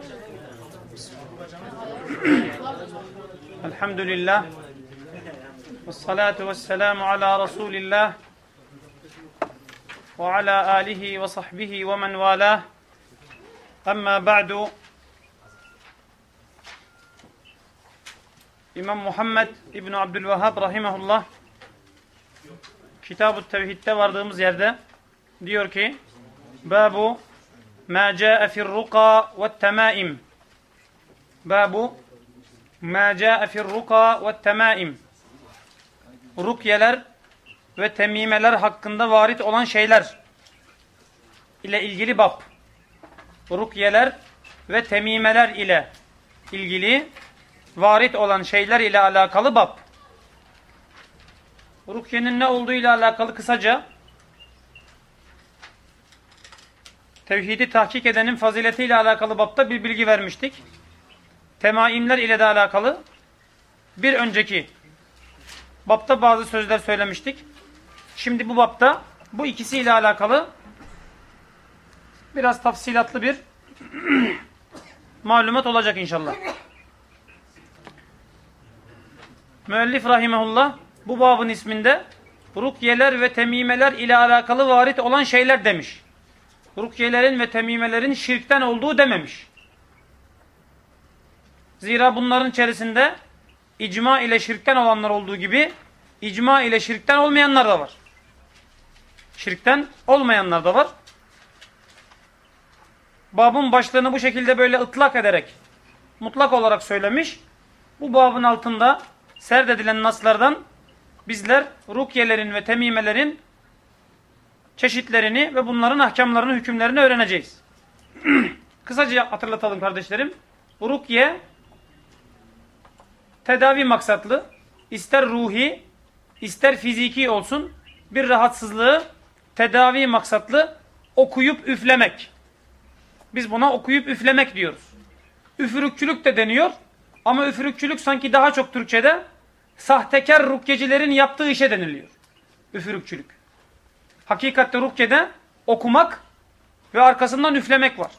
Elhamdülillah. Ve salatu ve selamu ala Resulillah. Ve ala alihi ve sahbihi ve men valah. Amma ba'du. İmam Muhammed İbn Abdülvehhab rahimehullah Kitab-ı Tevhid'de vardığımız yerde diyor ki Babu ma ca'e fi'r-ruqa ve't-temaim Babu ma ca'e fi'r-ruqa ve't-temaim Rukyeler ve temimeler hakkında varit olan şeyler ile ilgili bab. Rukyeler ve temimeler ile ilgili varit olan şeyler ile alakalı bab. Rukyenin ne olduğu ile alakalı kısaca tevhidi tahkik edenin fazileti ile alakalı babta bir bilgi vermiştik. Temaimler ile de alakalı bir önceki babta bazı sözler söylemiştik. Şimdi bu babta bu ikisiyle alakalı biraz tafsilatlı bir malumat olacak inşallah. Müellif rahimehullah bu babın isminde rukyeler ve temimeler ile alakalı varit olan şeyler demiş. Rukyelerin ve temimelerin şirkten olduğu dememiş. Zira bunların içerisinde icma ile şirkten olanlar olduğu gibi icma ile şirkten olmayanlar da var. Şirkten olmayanlar da var. Babın başlığını bu şekilde böyle ıtlak ederek mutlak olarak söylemiş. Bu babın altında serdedilen naslardan bizler rukyelerin ve temimelerin çeşitlerini ve bunların ahkamlarını, hükümlerini öğreneceğiz. Kısaca hatırlatalım kardeşlerim. Rukye tedavi maksatlı, ister ruhi, ister fiziki olsun bir rahatsızlığı tedavi maksatlı okuyup üflemek. Biz buna okuyup üflemek diyoruz. Üfürükçülük de deniyor ama üfürükçülük sanki daha çok Türkçede sahtekar rukyecilerin yaptığı işe deniliyor. Üfürükçülük. Hakikatte rukyede okumak ve arkasından üflemek var.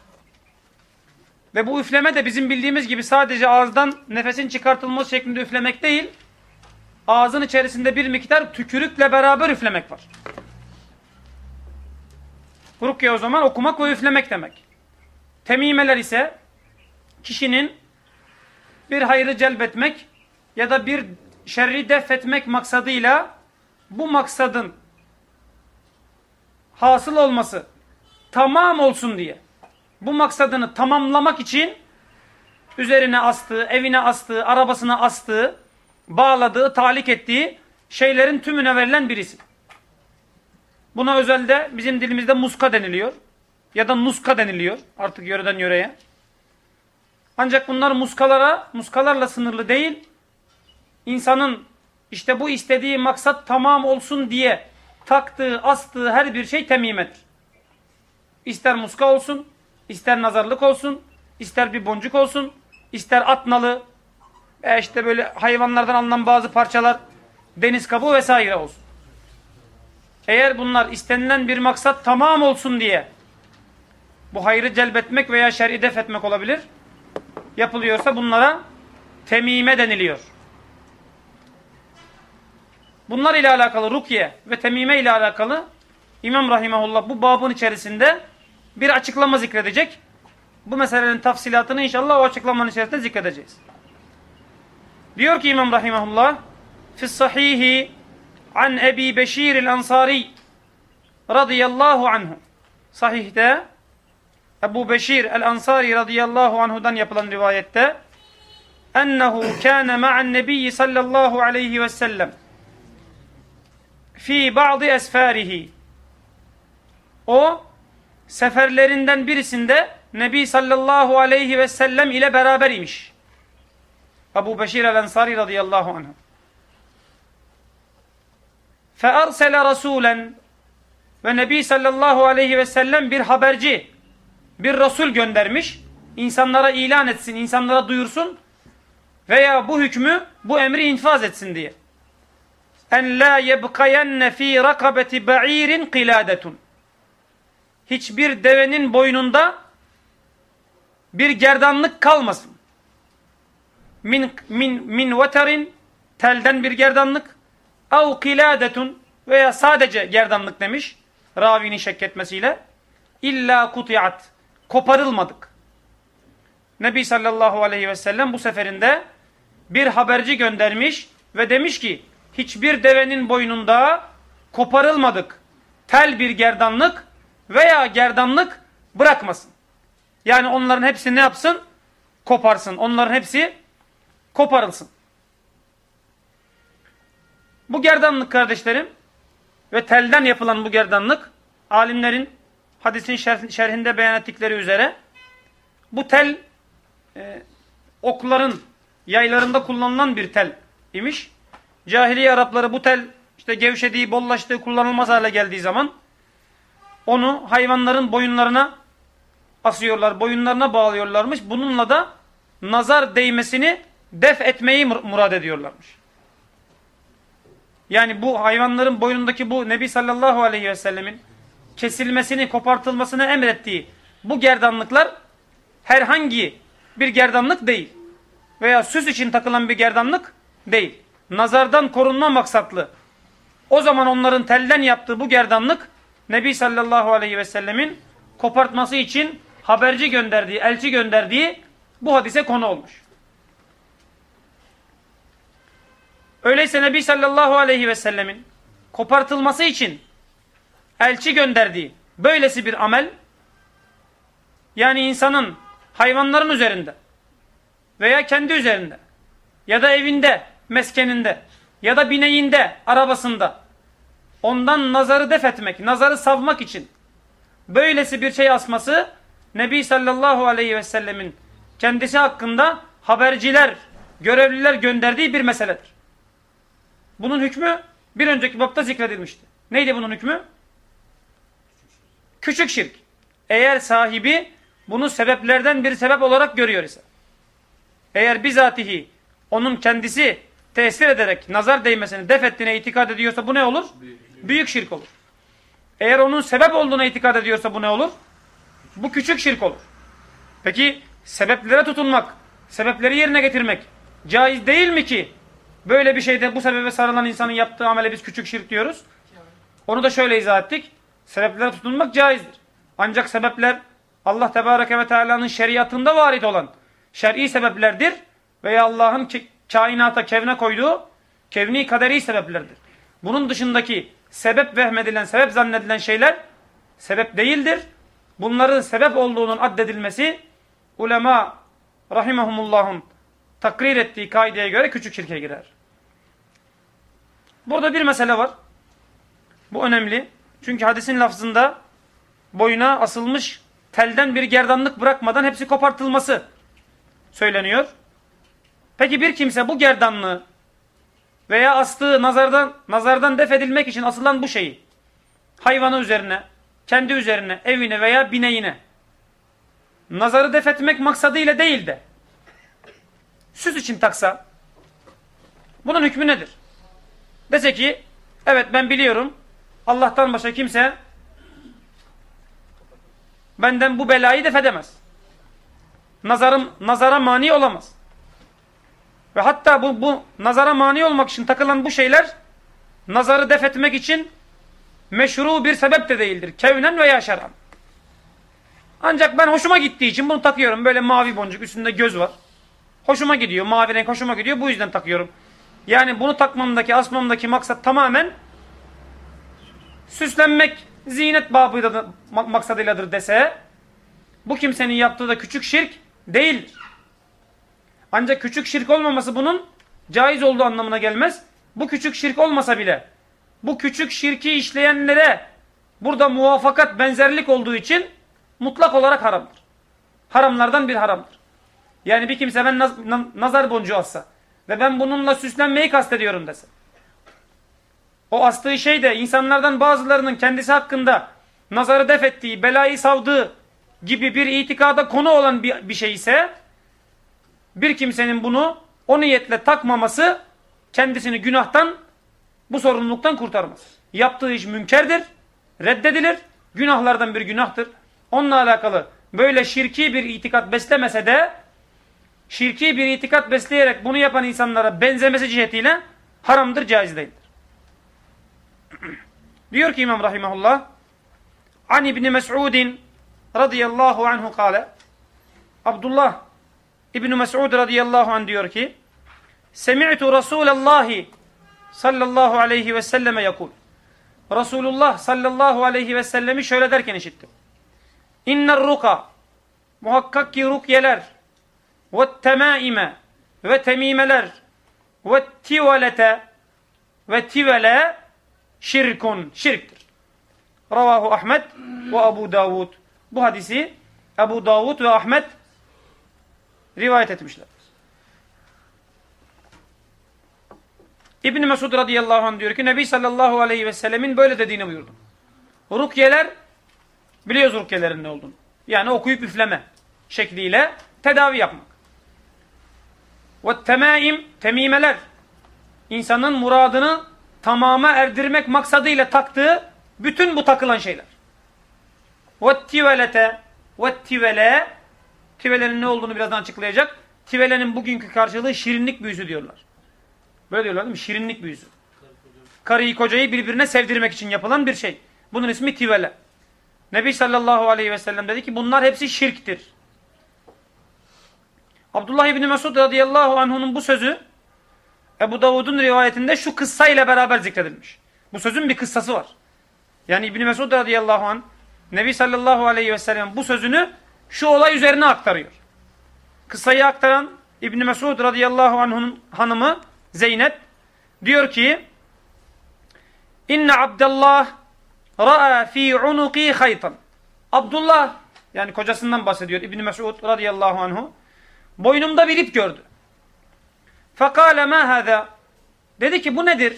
Ve bu üfleme de bizim bildiğimiz gibi sadece ağızdan nefesin çıkartılması şeklinde üflemek değil, ağzın içerisinde bir miktar tükürükle beraber üflemek var. Rukye o zaman okumak ve üflemek demek. Temimeler ise kişinin bir hayrı celbetmek ya da bir şerri def etmek maksadıyla bu maksadın hasıl olması tamam olsun diye bu maksadını tamamlamak için üzerine astığı, evine astığı, arabasına astığı, bağladığı, talik ettiği şeylerin tümüne verilen birisi. Buna özelde bizim dilimizde muska deniliyor. Ya da nuska deniliyor artık yöreden yöreye. Ancak bunlar muskalara, muskalarla sınırlı değil. İnsanın işte bu istediği maksat tamam olsun diye taktığı, astığı her bir şey temimedir. İster muska olsun, ister nazarlık olsun, ister bir boncuk olsun, ister at nalı, e işte böyle hayvanlardan alınan bazı parçalar, deniz kabuğu vesaire olsun. Eğer bunlar istenilen bir maksat tamam olsun diye bu hayrı celbetmek veya şer'i def etmek olabilir. Yapılıyorsa bunlara temime deniliyor. Bunlar ile alakalı rukiye ve temime ile alakalı İmam Rahimahullah bu babın içerisinde bir açıklama zikredecek. Bu meselenin tafsilatını inşallah o açıklamanın içerisinde zikredeceğiz. Diyor ki İmam Rahimahullah Fis sahihi an Ebi Beşir el-Ansari radıyallahu anhu Sahihte Ebu Beşir el-Ansari radıyallahu anhudan yapılan rivayette ennehu kâne ma'an nebiyyi sallallahu aleyhi ve sellem fi ba'di esfarihi o seferlerinden birisinde Nebi sallallahu aleyhi ve sellem ile beraber imiş. Ebu Beşir el-Ensari radıyallahu anh. فَاَرْسَلَ رَسُولًا Ve Nebi sallallahu aleyhi ve sellem bir haberci, bir Resul göndermiş. İnsanlara ilan etsin, insanlara duyursun veya bu hükmü, bu emri infaz etsin diye. En la yebkayenne fi rakabeti ba'irin qiladetun. Hiçbir devenin boynunda bir gerdanlık kalmasın. Min, min, min veterin telden bir gerdanlık av kiladetun veya sadece gerdanlık demiş ravinin şek illa kutiat koparılmadık. Nebi sallallahu aleyhi ve sellem bu seferinde bir haberci göndermiş ve demiş ki hiçbir devenin boynunda koparılmadık tel bir gerdanlık veya gerdanlık bırakmasın. Yani onların hepsi ne yapsın? Koparsın. Onların hepsi koparılsın. Bu gerdanlık kardeşlerim ve telden yapılan bu gerdanlık alimlerin hadisin şerhinde beyan ettikleri üzere bu tel e, okların yaylarında kullanılan bir tel imiş. Cahiliye Arapları bu tel işte gevşediği, bollaştığı, kullanılmaz hale geldiği zaman onu hayvanların boyunlarına asıyorlar, boyunlarına bağlıyorlarmış. Bununla da nazar değmesini def etmeyi murad ediyorlarmış. Yani bu hayvanların boynundaki bu Nebi sallallahu aleyhi ve sellemin kesilmesini, kopartılmasını emrettiği bu gerdanlıklar herhangi bir gerdanlık değil. Veya süs için takılan bir gerdanlık değil. Nazardan korunma maksatlı. O zaman onların telden yaptığı bu gerdanlık Nebi sallallahu aleyhi ve sellemin kopartması için haberci gönderdiği, elçi gönderdiği bu hadise konu olmuş. Öyleyse Nebi sallallahu aleyhi ve sellemin kopartılması için elçi gönderdiği böylesi bir amel yani insanın hayvanların üzerinde veya kendi üzerinde ya da evinde, meskeninde ya da bineğinde, arabasında ondan nazarı def etmek, nazarı savmak için böylesi bir şey asması Nebi sallallahu aleyhi ve sellemin kendisi hakkında haberciler, görevliler gönderdiği bir meseledir. Bunun hükmü bir önceki bapta zikredilmişti. Neydi bunun hükmü? Küçük şirk. Eğer sahibi bunu sebeplerden bir sebep olarak görüyor ise. Eğer bizatihi onun kendisi tesir ederek nazar değmesini def ettiğine itikad ediyorsa bu ne olur? Büyük şirk olur. Eğer onun sebep olduğuna itikad ediyorsa bu ne olur? Bu küçük şirk olur. Peki sebeplere tutunmak, sebepleri yerine getirmek caiz değil mi ki? Böyle bir şeyde bu sebebe sarılan insanın yaptığı amele biz küçük şirk diyoruz. Onu da şöyle izah ettik. Sebeplere tutunmak caizdir. Ancak sebepler Allah Tebareke ve Teala'nın şeriatında varit olan şer'i sebeplerdir veya Allah'ın kainata, kevne koyduğu kevni kaderi sebeplerdir. Bunun dışındaki sebep vehmedilen, sebep zannedilen şeyler sebep değildir. Bunların sebep olduğunun addedilmesi ulema rahimahumullah'ın takrir ettiği kaideye göre küçük şirke girer. Burada bir mesele var. Bu önemli. Çünkü hadisin lafzında boyuna asılmış telden bir gerdanlık bırakmadan hepsi kopartılması söyleniyor. Peki bir kimse bu gerdanlığı veya astığı nazardan nazardan def edilmek için asılan bu şeyi hayvanı üzerine, kendi üzerine, evine veya bineğine nazarı def etmek maksadıyla değil de süs için taksa bunun hükmü nedir? Dese ki evet ben biliyorum Allah'tan başka kimse benden bu belayı def edemez. Nazarım, nazara mani olamaz. Ve hatta bu, bu nazara mani olmak için takılan bu şeyler nazarı def etmek için meşru bir sebep de değildir. Kevnen veya şeran. Ancak ben hoşuma gittiği için bunu takıyorum. Böyle mavi boncuk üstünde göz var. Hoşuma gidiyor. Mavi renk hoşuma gidiyor. Bu yüzden takıyorum. Yani bunu takmamdaki, asmamdaki maksat tamamen süslenmek, zinet babıyla maksadıyladır dese bu kimsenin yaptığı da küçük şirk değildir. Ancak küçük şirk olmaması bunun caiz olduğu anlamına gelmez. Bu küçük şirk olmasa bile bu küçük şirki işleyenlere burada muvafakat benzerlik olduğu için mutlak olarak haramdır. Haramlardan bir haramdır. Yani bir kimse ben naz nazar boncuğu assa ve ben bununla süslenmeyi kastediyorum dese. O astığı şey de insanlardan bazılarının kendisi hakkında nazarı def ettiği, belayı savdığı gibi bir itikada konu olan bir, bir şey ise bir kimsenin bunu o niyetle takmaması kendisini günahtan bu sorumluluktan kurtarmaz. Yaptığı iş münkerdir, reddedilir, günahlardan bir günahtır. Onunla alakalı böyle şirki bir itikat beslemese de şirki bir itikat besleyerek bunu yapan insanlara benzemesi cihetiyle haramdır, caiz değildir. Diyor ki İmam Rahimahullah An İbni Mes'udin radıyallahu anhu kale Abdullah İbni Mes'ud radıyallahu anh diyor ki Semi'tu Resulallahi sallallahu aleyhi ve selleme yakul Resulullah sallallahu aleyhi ve sellemi şöyle derken işittim. İnner ruka muhakkak ki rukyeler ve temaime ve temimeler ve tivalete ve tivele şirkun şirktir. Ravahu Ahmet ve Abu Davud. Bu hadisi Abu Davud ve Ahmet rivayet etmişler. İbn Mesud radıyallahu anh diyor ki Nebi sallallahu aleyhi ve sellemin böyle dediğini buyurdum. Rukyeler biliyoruz rukyelerin ne olduğunu. Yani okuyup üfleme şekliyle tedavi yapmak. Ve temaim temimeler insanın muradını tamama erdirmek maksadıyla taktığı bütün bu takılan şeyler. Ve tivelete ve tivele tivelenin ne olduğunu birazdan açıklayacak. Tivelenin bugünkü karşılığı şirinlik büyüsü diyorlar. Böyle diyorlar değil mi? Şirinlik büyüsü. Karıyı kocayı birbirine sevdirmek için yapılan bir şey. Bunun ismi tivele. Nebi sallallahu aleyhi ve sellem dedi ki bunlar hepsi şirktir. Abdullah İbni Mesud radıyallahu anh'unun bu sözü Ebu Davud'un rivayetinde şu kıssa ile beraber zikredilmiş. Bu sözün bir kıssası var. Yani İbni Mesud radıyallahu anh Nebi sallallahu aleyhi ve sellem bu sözünü şu olay üzerine aktarıyor. Kıssayı aktaran İbni Mesud radıyallahu anh'un hanımı Zeynep diyor ki İnne Abdullah ra'a fi unuqi haytan. Abdullah yani kocasından bahsediyor İbni Mesud radıyallahu anhu. Boynumda bir ip gördü. Fekale ma hâzâ. Dedi ki bu nedir?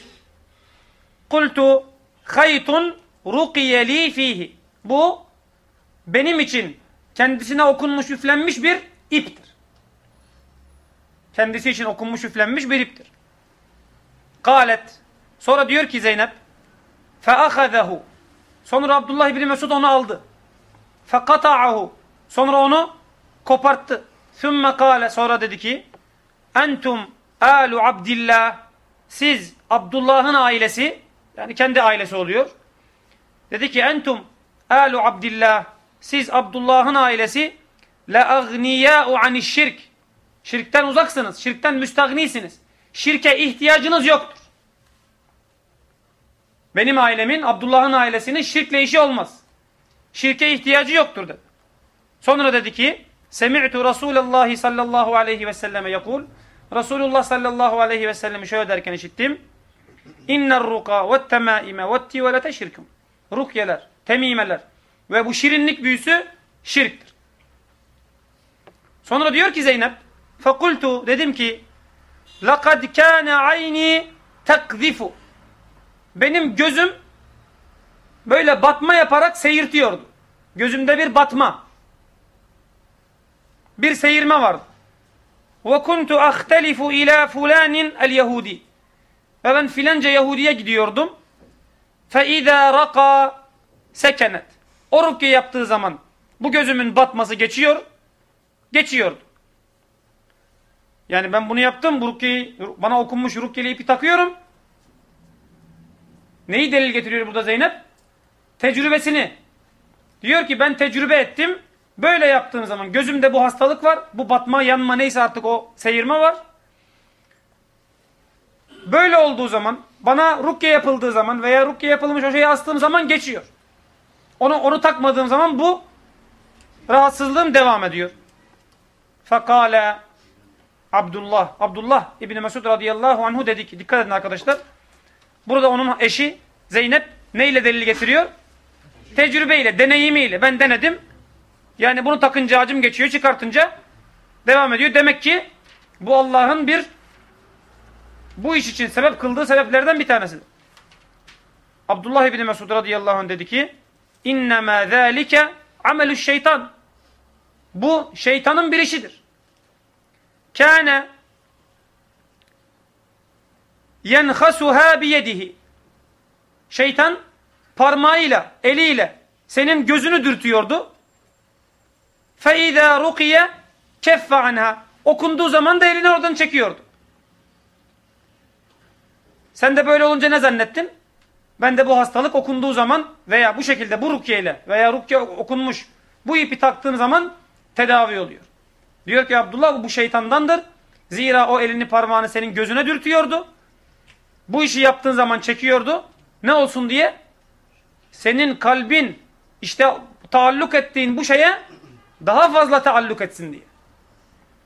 Kultu haytun rukiyeli fihi. Bu benim için kendisine okunmuş üflenmiş bir iptir. Kendisi için okunmuş üflenmiş bir iptir. Galet. Sonra diyor ki Zeynep فَأَخَذَهُ Sonra Abdullah İbni Mesud onu aldı. فَقَطَعَهُ Sonra onu koparttı. ثُمَّ قَالَ Sonra dedi ki Entum alu abdillah Siz Abdullah'ın ailesi yani kendi ailesi oluyor. Dedi ki entum alu abdillah siz Abdullah'ın ailesi la agniyâ'u anişşirk Şirkten uzaksınız. Şirkten müstahnisiniz. Şirke ihtiyacınız yoktur. Benim ailemin, Abdullah'ın ailesinin şirkle işi olmaz. Şirke ihtiyacı yoktur dedi. Sonra dedi ki Semi'tu Resulallah sallallahu aleyhi ve selleme yakul Resulullah sallallahu aleyhi ve sellemi şöyle derken işittim. İnner ruka ve temaime ve tivelete şirkum. Rukyeler, temimeler ve bu şirinlik büyüsü şirktir. Sonra diyor ki Zeynep Fekultu dedim ki لَقَدْ كَانَ عَيْنِي تَقْذِفُ Benim gözüm böyle batma yaparak seyirtiyordu. Gözümde bir batma. Bir seyirme vardı. وَكُنْتُ أَخْتَلِفُ اِلَى فُلَانٍ الْيَهُودِ Ve ben filanca Yahudi'ye gidiyordum. فَاِذَا رَقَى sekenet. o rukiye yaptığı zaman bu gözümün batması geçiyor. Geçiyordu. Yani ben bunu yaptım. Bu rukiyeyi, bana okunmuş rukiyeli ipi takıyorum. Neyi delil getiriyor burada Zeynep? Tecrübesini. Diyor ki ben tecrübe ettim. Böyle yaptığım zaman gözümde bu hastalık var. Bu batma, yanma neyse artık o seyirme var. Böyle olduğu zaman bana rukiye yapıldığı zaman veya rukiye yapılmış o şeyi astığım zaman geçiyor. Onu, onu takmadığım zaman bu rahatsızlığım devam ediyor. Fakale Abdullah, Abdullah İbni Mesud radıyallahu anhu dedi ki, dikkat edin arkadaşlar. Burada onun eşi Zeynep neyle delil getiriyor? Tecrübeyle, deneyimiyle. Ben denedim. Yani bunu takınca acım geçiyor, çıkartınca devam ediyor. Demek ki bu Allah'ın bir bu iş için sebep kıldığı sebeplerden bir tanesidir. Abdullah İbni Mesud radıyallahu anh dedi ki İnnemâ zâlike amelü şeytan. Bu şeytanın bir işidir. Kâne yenhasuhâ biyedihi. Şeytan parmağıyla, eliyle senin gözünü dürtüyordu. فَاِذَا رُقِيَ كَفَّ عَنْهَا Okunduğu zaman da elini oradan çekiyordu. Sen de böyle olunca ne zannettin? Ben de bu hastalık okunduğu zaman veya bu şekilde bu rukiye veya rukiye okunmuş bu ipi taktığın zaman tedavi oluyor. Diyor ki Abdullah bu şeytandandır. Zira o elini parmağını senin gözüne dürtüyordu. Bu işi yaptığın zaman çekiyordu. Ne olsun diye? Senin kalbin işte taalluk ettiğin bu şeye daha fazla taalluk etsin diye.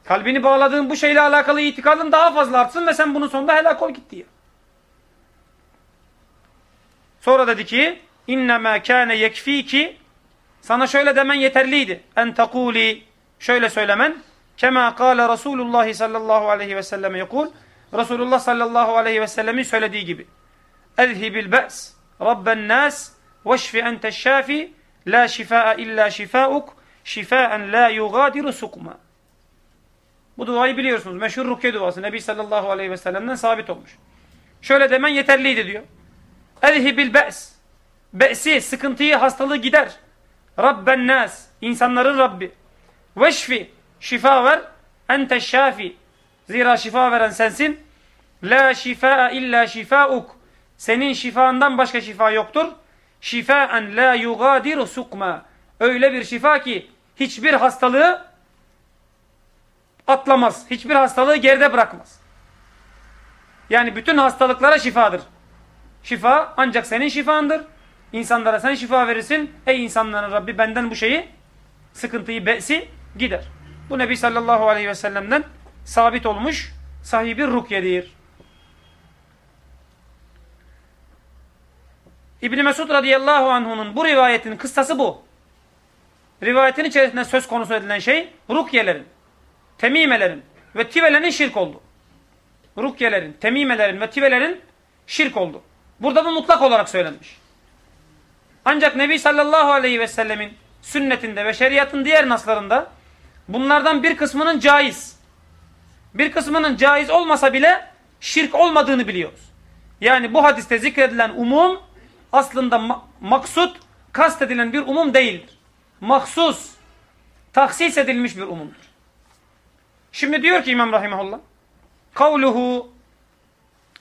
Kalbini bağladığın bu şeyle alakalı itikadın daha fazla artsın ve sen bunun sonunda helak ol git diye. Sonra dedi ki innema kana yekfiki sana şöyle demen yeterliydi. En takuli şöyle söylemen kema kâle Resulullah sallallahu aleyhi ve sellem yekul Resulullah sallallahu aleyhi ve sellemin söylediği gibi. Ezhibil be's rabben nas veşfi ente şafi la şifaa illa şifauk şifaen la yugadiru sukma. Bu duayı biliyorsunuz. Meşhur rukiye duası. Nebi sallallahu aleyhi ve sellem'den sabit olmuş. Şöyle demen yeterliydi diyor. Ezhibil be's. Be'si, sıkıntıyı, hastalığı gider. Rabben nas. insanların Rabbi. Veşfi. Şifa ver. Ente şafi. Zira şifa veren sensin. La şifa illa şifauk. Senin şifandan başka şifa yoktur. Şifaen la yugadiru sukma. Öyle bir şifa ki hiçbir hastalığı atlamaz. Hiçbir hastalığı geride bırakmaz. Yani bütün hastalıklara şifadır. Şifa ancak senin şifandır. İnsanlara sen şifa verirsin. Ey insanların Rabbi benden bu şeyi, sıkıntıyı, be'si gider. Bu Nebi sallallahu aleyhi ve sellem'den sabit olmuş sahibi rukyedir. İbni Mesud radıyallahu anh'unun bu rivayetin kıssası bu. Rivayetin içerisinde söz konusu edilen şey rukyelerin, temimelerin ve tivelerin şirk oldu. Rukyelerin, temimelerin ve tivelerin şirk oldu. Burada bu mutlak olarak söylenmiş. Ancak Nebi sallallahu aleyhi ve sellemin sünnetinde ve şeriatın diğer naslarında bunlardan bir kısmının caiz, bir kısmının caiz olmasa bile şirk olmadığını biliyoruz. Yani bu hadiste zikredilen umum aslında ma maksut, kastedilen bir umum değildir. Mahsus, tahsis edilmiş bir umumdur. Şimdi diyor ki İmam Rahimahullah, kavluhu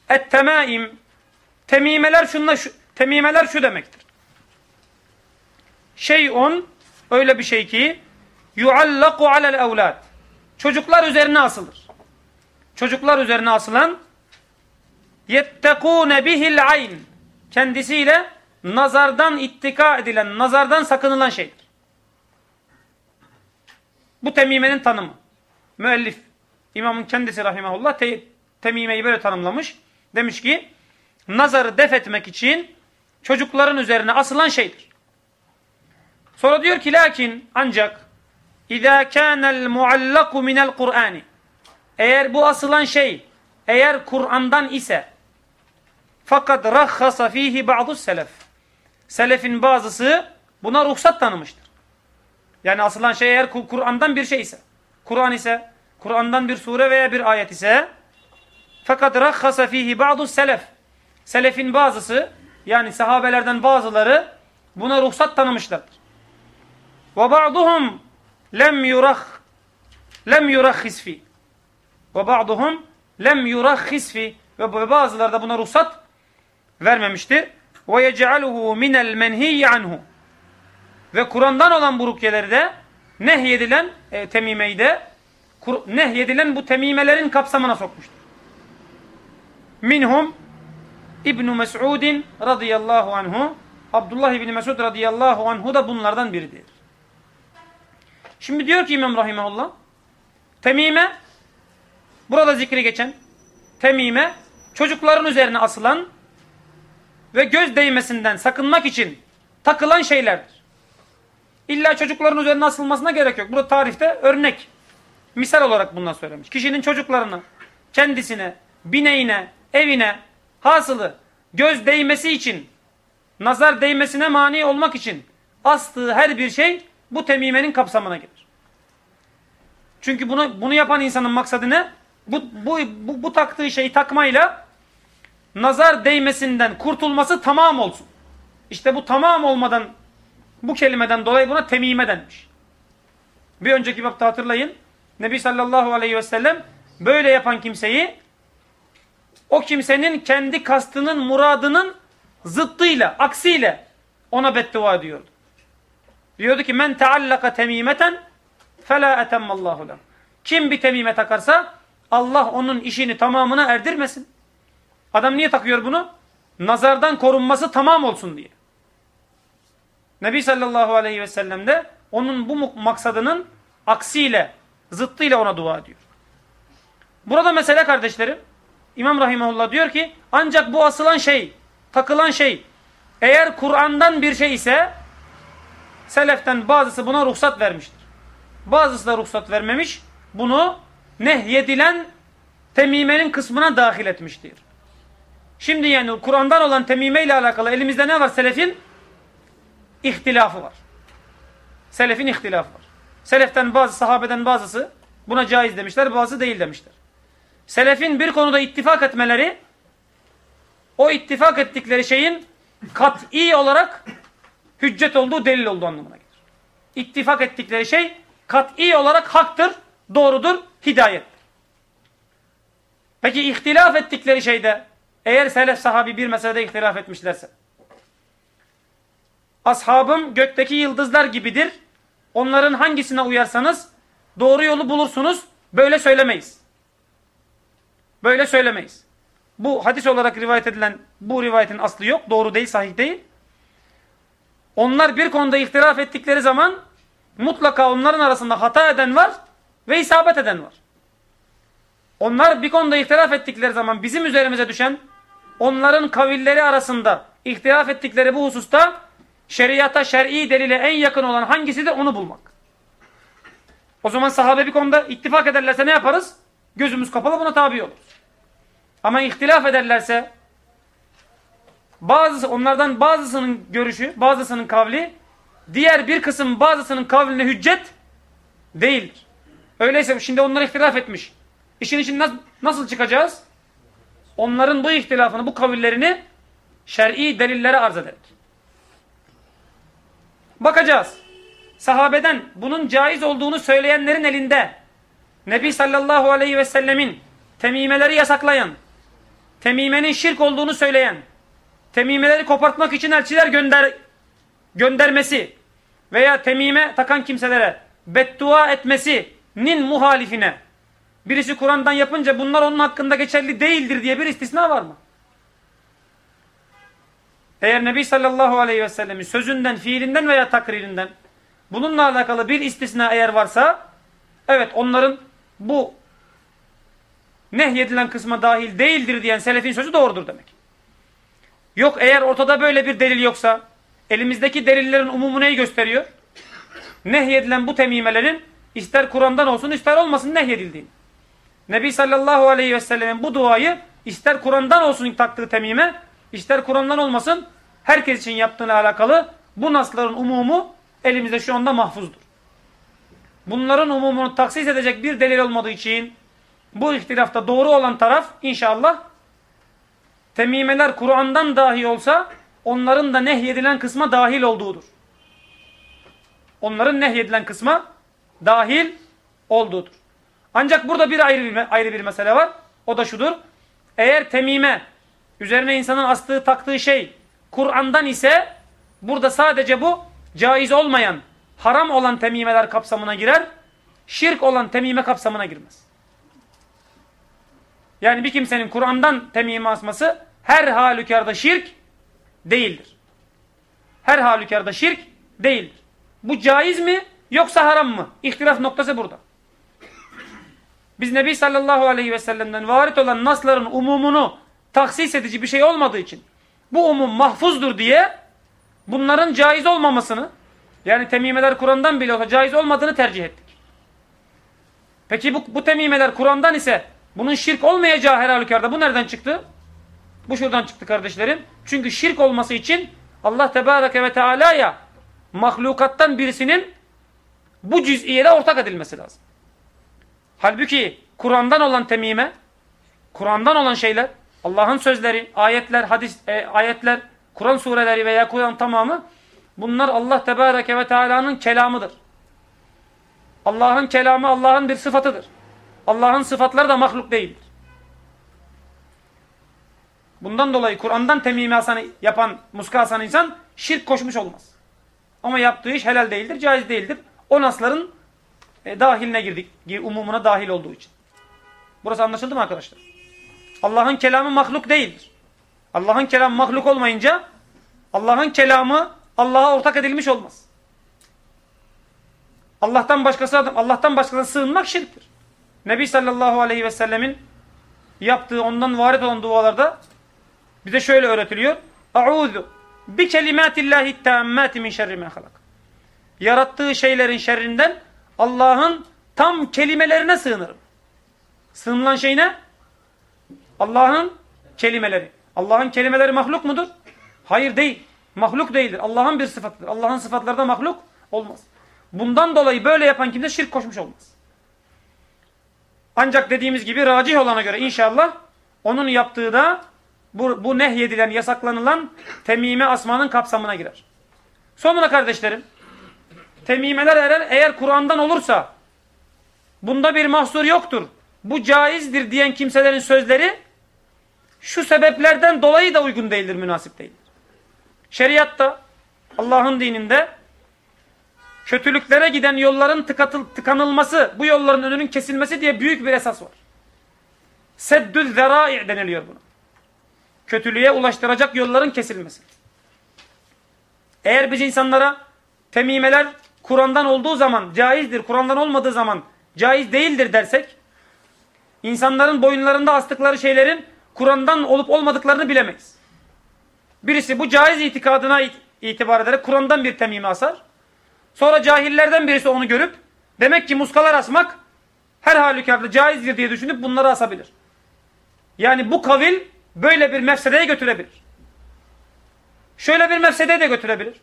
et-temaim Temimeler şunla şu, temimeler şu demektir. Şeyun öyle bir şey ki yuallaku alel evlad. Çocuklar üzerine asılır. Çocuklar üzerine asılan yettekûne bihil ayn. Kendisiyle nazardan ittika edilen, nazardan sakınılan şeydir. Bu temimenin tanımı. Müellif İmamın kendisi rahimahullah te temimeyi böyle tanımlamış. Demiş ki nazarı def etmek için çocukların üzerine asılan şeydir. Sonra diyor ki lakin ancak اِذَا كَانَ الْمُعَلَّقُ مِنَ الْقُرْآنِ Eğer bu asılan şey eğer Kur'an'dan ise fakat rahhasa fihi ba'du selef. Selefin bazısı buna ruhsat tanımıştır. Yani asılan şey eğer Kur'an'dan bir şey ise, Kur'an ise, Kur'an'dan bir sure veya bir ayet ise fakat rahhasa fihi ba'du selef. Selefin bazısı yani sahabelerden bazıları buna ruhsat tanımışlardır. Ve ba'duhum lem yurah lem yurahhis fi. Ve ba'duhum lem yurahhis fi ve bazıları da buna ruhsat vermemiştir. Ve yec'aluhu minel menhiyyi anhu. Ve Kur'an'dan olan bu rukyeleri de nehyedilen e, temimeyi de nehyedilen bu temimelerin kapsamına sokmuştur. Minhum İbn Mes'udin radıyallahu anhu Abdullah İbni Mesud radıyallahu anhu da bunlardan biridir. Şimdi diyor ki İmam Rahimahullah Temime burada zikri geçen Temime çocukların üzerine asılan ve göz değmesinden sakınmak için takılan şeylerdir. İlla çocukların üzerine asılmasına gerek yok. Burada tarifte örnek, misal olarak bundan söylemiş. Kişinin çocuklarına, kendisine, bineğine, evine, Hasılı göz değmesi için, nazar değmesine mani olmak için astığı her bir şey bu temimenin kapsamına gelir. Çünkü bunu bunu yapan insanın maksadı ne? Bu, bu, bu, bu taktığı şeyi takmayla nazar değmesinden kurtulması tamam olsun. İşte bu tamam olmadan bu kelimeden dolayı buna temime denmiş. Bir önceki bapta hatırlayın. Nebi sallallahu aleyhi ve sellem böyle yapan kimseyi o kimsenin kendi kastının, muradının zıttıyla, aksiyle ona beddua ediyordu. Diyordu ki men teallaka temimeten fela etemmallahu lem. Kim bir temime takarsa Allah onun işini tamamına erdirmesin. Adam niye takıyor bunu? Nazardan korunması tamam olsun diye. Nebi sallallahu aleyhi ve sellem de onun bu maksadının aksiyle, zıttıyla ona dua ediyor. Burada mesele kardeşlerim, İmam Rahimahullah diyor ki ancak bu asılan şey, takılan şey eğer Kur'an'dan bir şey ise seleften bazısı buna ruhsat vermiştir. Bazısı da ruhsat vermemiş. Bunu nehyedilen temimenin kısmına dahil etmiştir. Şimdi yani Kur'an'dan olan temime ile alakalı elimizde ne var selefin? İhtilafı var. Selefin ihtilafı var. Seleften bazı sahabeden bazısı buna caiz demişler, bazı değil demişler. Selefin bir konuda ittifak etmeleri o ittifak ettikleri şeyin kat'i olarak hüccet olduğu delil olduğu anlamına gelir. İttifak ettikleri şey kat'i olarak haktır, doğrudur, hidayettir. Peki ihtilaf ettikleri şeyde eğer selef sahabi bir meselede ihtilaf etmişlerse ashabım gökteki yıldızlar gibidir. Onların hangisine uyarsanız doğru yolu bulursunuz. Böyle söylemeyiz. Böyle söylemeyiz. Bu hadis olarak rivayet edilen bu rivayetin aslı yok. Doğru değil, sahih değil. Onlar bir konuda ihtilaf ettikleri zaman mutlaka onların arasında hata eden var ve isabet eden var. Onlar bir konuda ihtilaf ettikleri zaman bizim üzerimize düşen onların kavilleri arasında ihtilaf ettikleri bu hususta şeriata, şer'i delile en yakın olan hangisidir onu bulmak. O zaman sahabe bir konuda ittifak ederlerse ne yaparız? Gözümüz kapalı buna tabi oluruz. Ama ihtilaf ederlerse bazısı onlardan bazısının görüşü, bazısının kavli diğer bir kısım bazısının kavline hüccet değildir. Öyleyse şimdi onlar ihtilaf etmiş. İşin için nasıl, nasıl çıkacağız? Onların bu ihtilafını, bu kavillerini şer'i delillere arz ederek. Bakacağız. Sahabeden bunun caiz olduğunu söyleyenlerin elinde Nebi sallallahu aleyhi ve sellemin temimeleri yasaklayan, temimenin şirk olduğunu söyleyen, temimeleri kopartmak için elçiler gönder göndermesi veya temime takan kimselere beddua etmesinin muhalifine birisi Kur'an'dan yapınca bunlar onun hakkında geçerli değildir diye bir istisna var mı? Eğer Nebi sallallahu aleyhi ve sellemin sözünden, fiilinden veya takririnden bununla alakalı bir istisna eğer varsa evet onların bu nehyedilen kısma dahil değildir diyen selefin sözü doğrudur demek. Yok eğer ortada böyle bir delil yoksa elimizdeki delillerin umumu neyi gösteriyor? Nehyedilen bu temimelerin ister Kur'an'dan olsun ister olmasın nehyedildiğini. Nebi sallallahu aleyhi ve sellemin bu duayı ister Kur'an'dan olsun taktığı temime ister Kur'an'dan olmasın herkes için yaptığına alakalı bu nasların umumu elimizde şu anda mahfuzdur. Bunların umumunu taksis edecek bir delil olmadığı için bu ihtilafta doğru olan taraf inşallah temimeler Kur'an'dan dahi olsa onların da nehyedilen kısma dahil olduğudur. Onların nehyedilen kısma dahil olduğudur. Ancak burada bir ayrı bir, ayrı bir mesele var. O da şudur. Eğer temime üzerine insanın astığı taktığı şey Kur'an'dan ise burada sadece bu caiz olmayan, haram olan temimeler kapsamına girer. Şirk olan temime kapsamına girmez. Yani bir kimsenin Kur'an'dan temime asması her halükarda şirk değildir. Her halükarda şirk değildir. Bu caiz mi yoksa haram mı? İhtilaf noktası burada. Biz Nebi sallallahu aleyhi ve sellem'den varit olan nasların umumunu taksis edici bir şey olmadığı için bu umum mahfuzdur diye bunların caiz olmamasını yani temimeler Kur'an'dan bile olsa caiz olmadığını tercih ettik. Peki bu, bu temimeler Kur'an'dan ise bunun şirk olmayacağı her halükarda bu nereden çıktı? Bu şuradan çıktı kardeşlerim. Çünkü şirk olması için Allah Tebareke ve Teala'ya mahlukattan birisinin bu cüz'iyede ortak edilmesi lazım. Halbuki Kur'an'dan olan temime, Kur'an'dan olan şeyler, Allah'ın sözleri, ayetler, hadis, e, ayetler, Kur'an sureleri veya Kur'an tamamı bunlar Allah Tebareke ve Teala'nın kelamıdır. Allah'ın kelamı Allah'ın bir sıfatıdır. Allah'ın sıfatları da mahluk değildir. Bundan dolayı Kur'an'dan temimi hasanı yapan, muska hasan insan şirk koşmuş olmaz. Ama yaptığı iş helal değildir, caiz değildir. O nasların e, dahiline girdik, umumuna dahil olduğu için. Burası anlaşıldı mı arkadaşlar? Allah'ın kelamı mahluk değildir. Allah'ın kelamı mahluk olmayınca Allah'ın kelamı Allah'a ortak edilmiş olmaz. Allah'tan başkası Allah'tan başkasına sığınmak şirktir. Nebi sallallahu aleyhi ve sellemin yaptığı ondan varit olan dualarda bize şöyle öğretiliyor. A'udhu bi kelimatillahi tammati min şerri ma halak. Yarattığı şeylerin şerrinden Allah'ın tam kelimelerine sığınırım. Sığınılan şey ne? Allah'ın kelimeleri. Allah'ın kelimeleri mahluk mudur? Hayır değil. Mahluk değildir. Allah'ın bir sıfatıdır. Allah'ın sıfatları da mahluk olmaz. Bundan dolayı böyle yapan kimse şirk koşmuş olmaz. Ancak dediğimiz gibi racih olana göre inşallah onun yaptığı da bu, bu nehyedilen, yasaklanılan temime asmanın kapsamına girer. Sonra kardeşlerim, temimeler eğer, eğer Kur'an'dan olursa bunda bir mahsur yoktur. Bu caizdir diyen kimselerin sözleri şu sebeplerden dolayı da uygun değildir, münasip değildir. Şeriatta, Allah'ın dininde kötülüklere giden yolların tıkatıl, tıkanılması, bu yolların önünün kesilmesi diye büyük bir esas var. Seddül zera'i deniliyor buna. Kötülüğe ulaştıracak yolların kesilmesi. Eğer biz insanlara temimeler Kur'an'dan olduğu zaman caizdir, Kur'an'dan olmadığı zaman caiz değildir dersek, insanların boyunlarında astıkları şeylerin Kur'an'dan olup olmadıklarını bilemeyiz. Birisi bu caiz itikadına itibar ederek Kur'an'dan bir temimi asar. Sonra cahillerden birisi onu görüp demek ki muskalar asmak her halükarda caizdir diye düşünüp bunları asabilir. Yani bu kavil böyle bir mefsedeye götürebilir. Şöyle bir mefsedeye de götürebilir.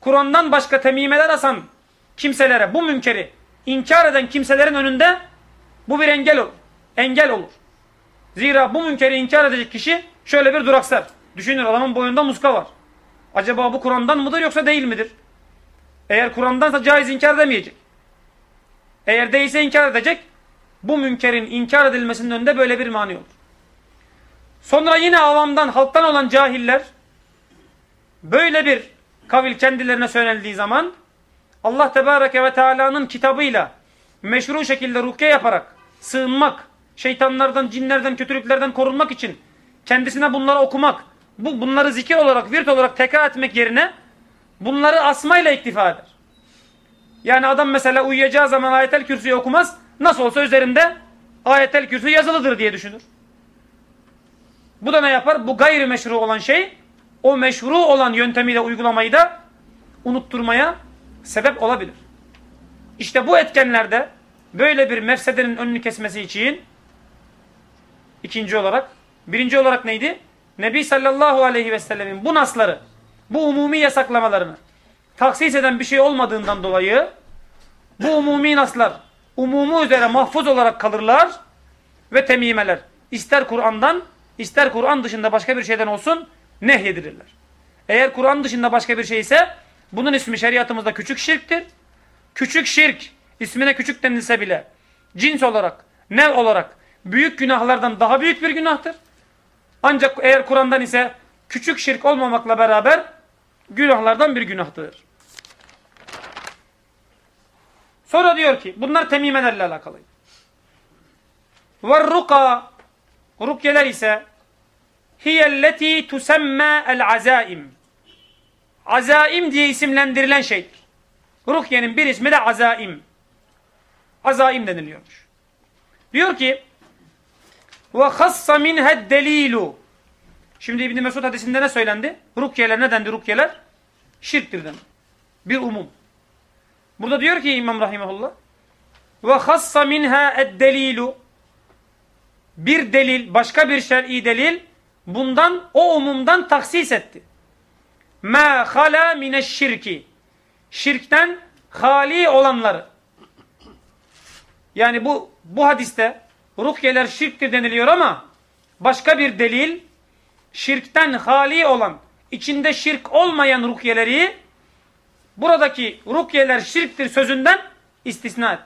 Kur'an'dan başka temimeler asan kimselere bu münkeri inkar eden kimselerin önünde bu bir engel olur. Engel olur. Zira bu münkeri inkar edecek kişi şöyle bir duraksar. Düşünür adamın boyunda muska var. Acaba bu Kur'an'dan mıdır yoksa değil midir? Eğer Kur'an'dansa caiz inkar edemeyecek. Eğer değilse inkar edecek. Bu münkerin inkar edilmesinin önünde böyle bir mani olur. Sonra yine avamdan, halktan olan cahiller böyle bir kavil kendilerine söylendiği zaman Allah Tebareke ve Teala'nın kitabıyla meşru şekilde rukiye yaparak sığınmak, şeytanlardan, cinlerden, kötülüklerden korunmak için kendisine bunları okumak, bu bunları zikir olarak, virt olarak tekrar etmek yerine bunları asmayla iktifa eder. Yani adam mesela uyuyacağı zaman ayetel kürsüyü okumaz, nasıl olsa üzerinde ayetel kürsü yazılıdır diye düşünür. Bu da ne yapar? Bu gayri meşru olan şey, o meşru olan yöntemiyle uygulamayı da unutturmaya sebep olabilir. İşte bu etkenlerde böyle bir mefsedenin önünü kesmesi için ikinci olarak, birinci olarak neydi? Nebi sallallahu aleyhi ve sellemin bu nasları, bu umumi yasaklamalarını taksis eden bir şey olmadığından dolayı bu umumi naslar umumu üzere mahfuz olarak kalırlar ve temimeler ister Kur'an'dan ister Kur'an dışında başka bir şeyden olsun nehyedilirler. Eğer Kur'an dışında başka bir şey ise bunun ismi şeriatımızda küçük şirktir. Küçük şirk ismine küçük denilse bile cins olarak, nev olarak büyük günahlardan daha büyük bir günahtır. Ancak eğer Kur'an'dan ise küçük şirk olmamakla beraber günahlardan bir günahtır. Sonra diyor ki bunlar temimelerle alakalı. Ve ruka rukyeler ise hiyelleti tusemme el azaim. Azaim diye isimlendirilen şeydir. Rukiyenin bir ismi de azaim. Azaim deniliyormuş. Diyor ki ve hassa minhed delilu. Şimdi İbn Mesud hadisinde ne söylendi? Rukyeler ne dendi rukyeler? Şirktir dendi. Bir umum. Burada diyor ki İmam Rahimahullah ve hassa minha ed delilu bir delil, başka bir şer'i delil bundan, o umumdan taksis etti. Ma hala mineşşirki şirkten hali olanları. Yani bu bu hadiste rukyeler şirktir deniliyor ama başka bir delil şirkten hali olan, içinde şirk olmayan rukyeleri buradaki rukyeler şirktir sözünden istisna etti.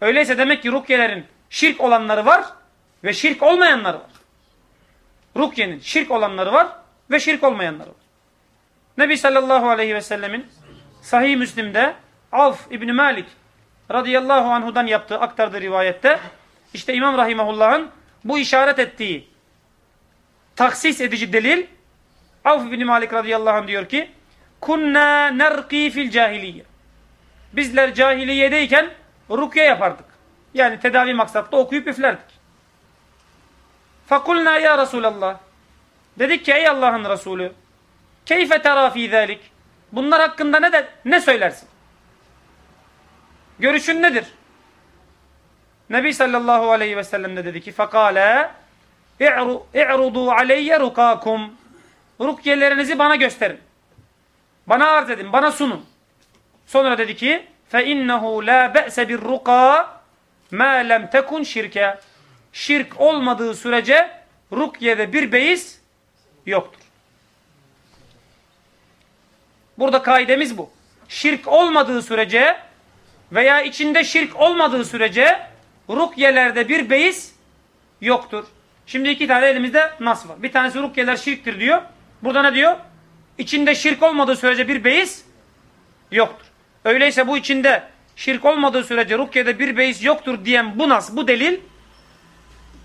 Öyleyse demek ki rukyelerin şirk olanları var ve şirk olmayanları var. Rukyenin şirk olanları var ve şirk olmayanları var. Nebi sallallahu aleyhi ve sellemin sahih Müslim'de Avf İbni Malik radıyallahu anhudan yaptığı aktardığı rivayette işte İmam Rahimahullah'ın bu işaret ettiği taksis edici delil Avf İbni Malik radıyallahu anh diyor ki kunna nerqi fil cahiliye bizler cahiliyedeyken rukye yapardık. Yani tedavi maksatlı okuyup üflerdik. Fakulna ya Resulallah. Dedik ki ey Allah'ın Resulü keyfe tera fî. Bunlar hakkında ne de ne söylersin? Görüşün nedir? Nebi sallallahu aleyhi ve sellem de dedi ki fakale i'rudu aleyye rukakum. Rukyelerinizi bana gösterin. Bana arz edin, bana sunun. Sonra dedi ki فَاِنَّهُ لَا بَأْسَ بِالرُّقَى مَا لَمْ تَكُنْ şirke. Şirk olmadığı sürece rukyede bir beis yoktur. Burada kaidemiz bu. Şirk olmadığı sürece veya içinde şirk olmadığı sürece rukyelerde bir beis yoktur. Şimdi iki tane elimizde nas var. Bir tanesi rukyeler şirktir diyor. Burada ne diyor? İçinde şirk olmadığı sürece bir beis yoktur. Öyleyse bu içinde şirk olmadığı sürece rukyede bir beis yoktur diyen bu nas, bu delil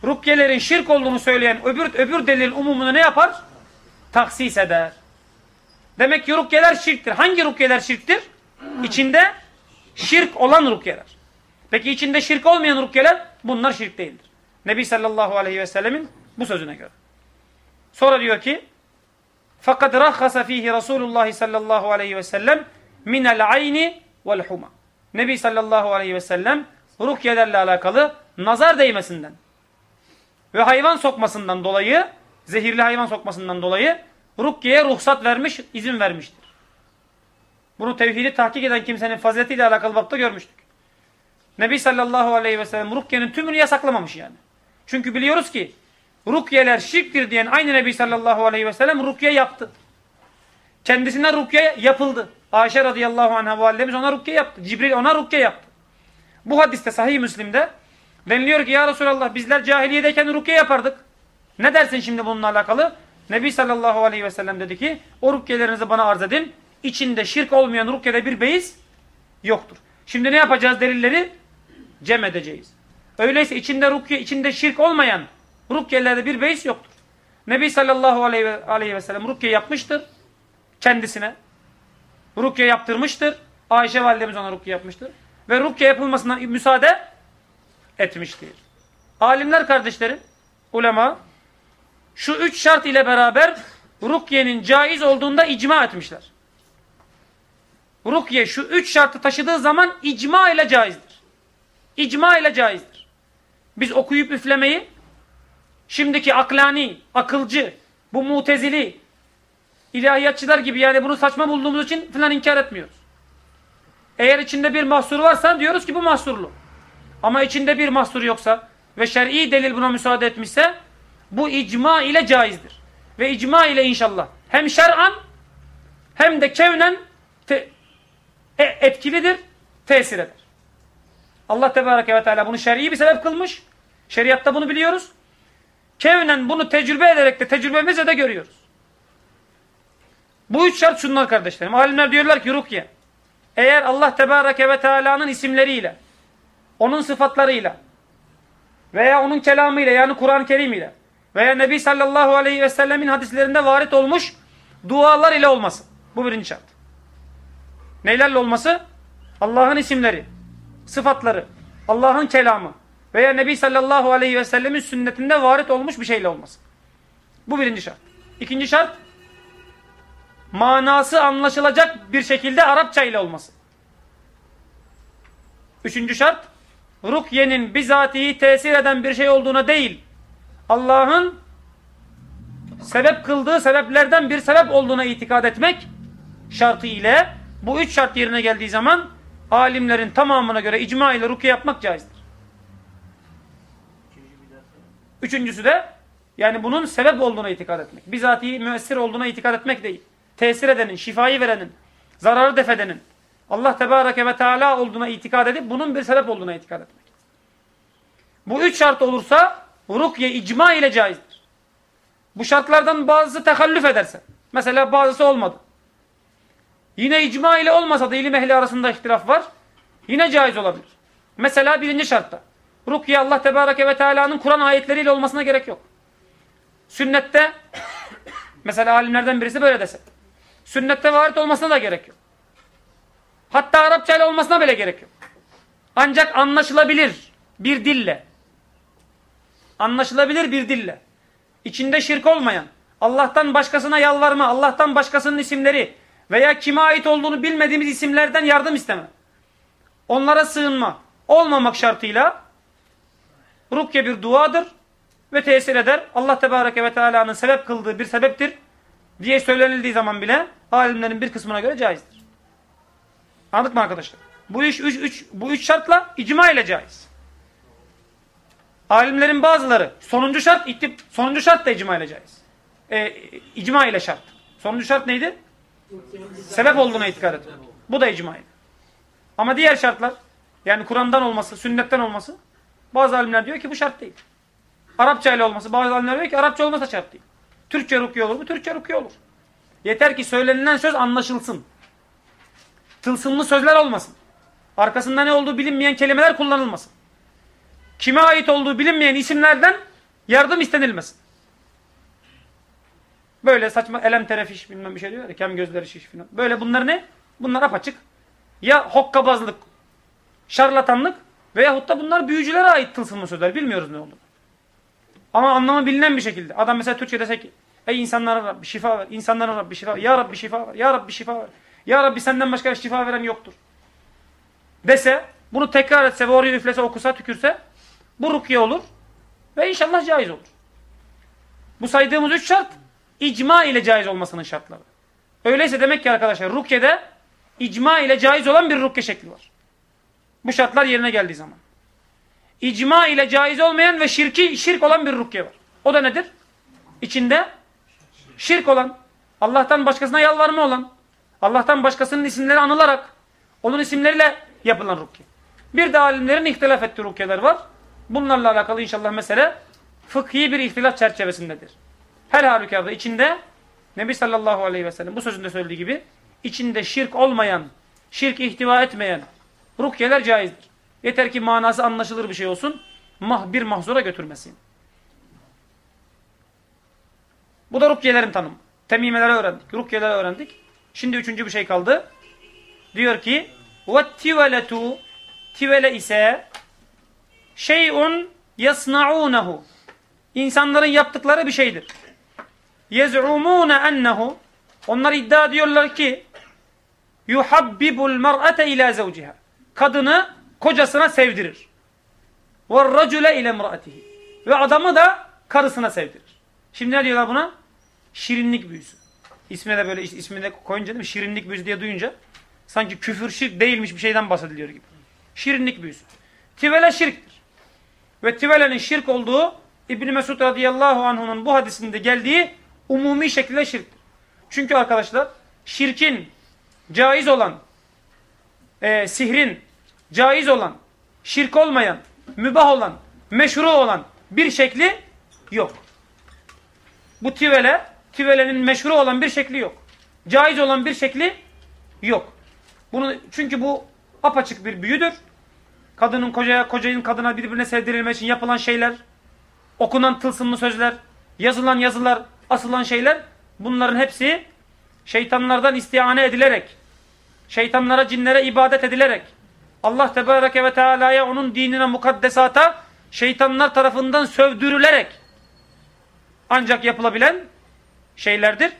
rukyelerin şirk olduğunu söyleyen öbür, öbür delil umumunu ne yapar? Taksis eder. Demek ki rukyeler şirktir. Hangi rukyeler şirktir? İçinde şirk olan rukyeler. Peki içinde şirk olmayan rukyeler bunlar şirk değildir. Nebi sallallahu aleyhi ve sellemin bu sözüne göre. Sonra diyor ki fakat rahhasa fihi Resulullah sallallahu aleyhi ve sellem minel ayni vel huma. Nebi sallallahu aleyhi ve sellem rukyelerle alakalı nazar değmesinden ve hayvan sokmasından dolayı, zehirli hayvan sokmasından dolayı rukyeye ruhsat vermiş, izin vermiştir. Bunu tevhidi tahkik eden kimsenin faziletiyle alakalı bakta görmüştük. Nebi sallallahu aleyhi ve sellem rukyenin tümünü yasaklamamış yani. Çünkü biliyoruz ki rukyeler şirktir diyen aynı Nebi sallallahu aleyhi ve sellem rukye yaptı. Kendisine rukye yapıldı. Ayşe radıyallahu anh'a validemiz ona rukye yaptı. Cibril ona rukye yaptı. Bu hadiste sahih Müslim'de deniliyor ki ya Resulallah bizler cahiliyedeyken rukye yapardık. Ne dersin şimdi bununla alakalı? Nebi sallallahu aleyhi ve sellem dedi ki o rukyelerinizi bana arz edin. İçinde şirk olmayan rukyede bir beyiz yoktur. Şimdi ne yapacağız delilleri? Cem edeceğiz. Öyleyse içinde rukye, içinde şirk olmayan rukyelerde bir beis yoktur. Nebi sallallahu aleyhi ve, aleyhi ve sellem rukye yapmıştır kendisine. Rukye yaptırmıştır. Ayşe validemiz ona rukye yapmıştır. Ve rukye yapılmasına müsaade etmiştir. Alimler kardeşlerim, ulema şu üç şart ile beraber rukyenin caiz olduğunda icma etmişler. Rukye şu üç şartı taşıdığı zaman icma ile caizdir. İcma ile caizdir. Biz okuyup üflemeyi şimdiki aklani, akılcı, bu mutezili, ilahiyatçılar gibi yani bunu saçma bulduğumuz için falan inkar etmiyoruz. Eğer içinde bir mahsur varsa diyoruz ki bu mahsurlu. Ama içinde bir mahsur yoksa ve şer'i delil buna müsaade etmişse bu icma ile caizdir. Ve icma ile inşallah hem şer'an hem de kevnen e, etkilidir, tesir eder. Allah Tebareke ve Teala bunu şer'i bir sebep kılmış. Şeriatta bunu biliyoruz. Kevnen bunu tecrübe ederek de tecrübemizle de görüyoruz. Bu üç şart şunlar kardeşlerim. Alimler diyorlar ki rukye. Eğer Allah Tebareke ve Teala'nın isimleriyle, onun sıfatlarıyla veya onun kelamıyla yani Kur'an-ı Kerim ile veya Nebi sallallahu aleyhi ve sellemin hadislerinde varit olmuş dualar ile olması. Bu birinci şart. Neylerle olması? Allah'ın isimleri, sıfatları, Allah'ın kelamı veya Nebi sallallahu aleyhi ve sellemin sünnetinde varit olmuş bir şeyle olması. Bu birinci şart. İkinci şart, manası anlaşılacak bir şekilde Arapça ile olması. Üçüncü şart, rukyenin bizatihi tesir eden bir şey olduğuna değil, Allah'ın sebep kıldığı sebeplerden bir sebep olduğuna itikad etmek şartı ile bu üç şart yerine geldiği zaman alimlerin tamamına göre icma ile rukiye yapmak caizdir. Üçüncüsü de yani bunun sebep olduğuna itikad etmek. Bizatihi müessir olduğuna itikad etmek değil. Tesir edenin, şifayı verenin, zararı defedenin, Allah Tebareke ve Teala olduğuna itikad edip bunun bir sebep olduğuna itikad etmek. Bu üç şart olursa rukye icma ile caizdir. Bu şartlardan bazısı tekallüf ederse. Mesela bazısı olmadı. Yine icma ile olmasa da ilim ehli arasında ihtilaf var. Yine caiz olabilir. Mesela birinci şartta. Rukiye Allah Tebareke ve Teala'nın Kur'an ayetleriyle olmasına gerek yok. Sünnette mesela alimlerden birisi böyle dese. Sünnette varit olmasına da gerek yok. Hatta Arapça ile olmasına bile gerek yok. Ancak anlaşılabilir bir dille. Anlaşılabilir bir dille. İçinde şirk olmayan, Allah'tan başkasına yalvarma, Allah'tan başkasının isimleri veya kime ait olduğunu bilmediğimiz isimlerden yardım isteme. Onlara sığınma. Olmamak şartıyla rukye bir duadır ve tesir eder. Allah Tebareke ve Teala'nın sebep kıldığı bir sebeptir diye söylenildiği zaman bile alimlerin bir kısmına göre caizdir. Anladık mı arkadaşlar? Bu iş üç, üç, bu üç şartla icma ile caiz. Alimlerin bazıları sonuncu şart sonuncu şart da icma ile caiz. E, icma ile şart. Sonuncu şart neydi? Sebep olduğuna itikad etmek. Bu da icma ile. Ama diğer şartlar yani Kur'an'dan olması, sünnetten olması bazı alimler diyor ki bu şart değil. Arapça ile olması bazı alimler diyor ki Arapça olmasa şart değil. Türkçe rukiye olur mu? Türkçe rukiye olur. Yeter ki söylenilen söz anlaşılsın. Tılsımlı sözler olmasın. Arkasında ne olduğu bilinmeyen kelimeler kullanılmasın. Kime ait olduğu bilinmeyen isimlerden yardım istenilmesin. Böyle saçma elem terefiş bilmem bir şey diyor ya. Kem gözleri şiş falan. Böyle bunlar ne? Bunlar apaçık. Ya hokkabazlık, şarlatanlık veyahut da bunlar büyücülere ait tılsımlı sözler. Bilmiyoruz ne olduğunu. Ama anlamı bilinen bir şekilde. Adam mesela Türkçe desek ki ey insanlara Rabbi şifa ver. İnsanlara Rabbi şifa ver. Ya Rabbi şifa ver. Ya Rabbi şifa ver. Ya Rabbi senden başka şifa veren yoktur. Dese, bunu tekrar etse ve oraya üflese, okusa, tükürse bu rukiye olur ve inşallah caiz olur. Bu saydığımız üç şart icma ile caiz olmasının şartları. Öyleyse demek ki arkadaşlar rukyede icma ile caiz olan bir rukye şekli var. Bu şartlar yerine geldiği zaman. İcma ile caiz olmayan ve şirki şirk olan bir rukye var. O da nedir? İçinde şirk olan, Allah'tan başkasına yalvarma olan, Allah'tan başkasının isimleri anılarak, onun isimleriyle yapılan rukye. Bir de alimlerin ihtilaf ettiği rukyeler var. Bunlarla alakalı inşallah mesele fıkhi bir ihtilaf çerçevesindedir. Her halükarda içinde Nebi sallallahu aleyhi ve sellem bu sözünde söylediği gibi içinde şirk olmayan, şirk ihtiva etmeyen rukyeler caizdir. Yeter ki manası anlaşılır bir şey olsun. Mah bir mahzura götürmesin. Bu da rukyelerin tanımı. Temimeleri öğrendik. Rukyeleri öğrendik. Şimdi üçüncü bir şey kaldı. Diyor ki وَالتِّوَلَةُ Tivele ise şeyun yasna'unehu İnsanların yaptıkları bir şeydir. Yez'umune ennehu Onlar iddia ediyorlar ki yuhabbibul mer'ate ila zevciha Kadını kocasına sevdirir. Ve racule ile emraatihi. Ve adamı da karısına sevdirir. Şimdi ne diyorlar buna? Şirinlik büyüsü. İsmine de böyle ismine koyunca değil mi? Şirinlik büyüsü diye duyunca sanki küfür şirk değilmiş bir şeyden bahsediliyor gibi. Şirinlik büyüsü. Tivele şirktir. Ve tivelenin şirk olduğu İbn Mesud radıyallahu anh'ın bu hadisinde geldiği umumi şekilde şirktir. Çünkü arkadaşlar şirkin caiz olan, e, sihrin caiz olan, şirk olmayan, mübah olan, meşru olan bir şekli yok. Bu tivele, tivelenin meşru olan bir şekli yok. Caiz olan bir şekli yok. Bunu, çünkü bu apaçık bir büyüdür. Kadının kocaya, kocanın kadına birbirine sevdirilmek için yapılan şeyler, okunan tılsımlı sözler, yazılan yazılar, asılan şeyler bunların hepsi şeytanlardan istihane edilerek, şeytanlara, cinlere ibadet edilerek, Allah Tebareke ve Teala'ya onun dinine, mukaddesata şeytanlar tarafından sövdürülerek ancak yapılabilen şeylerdir.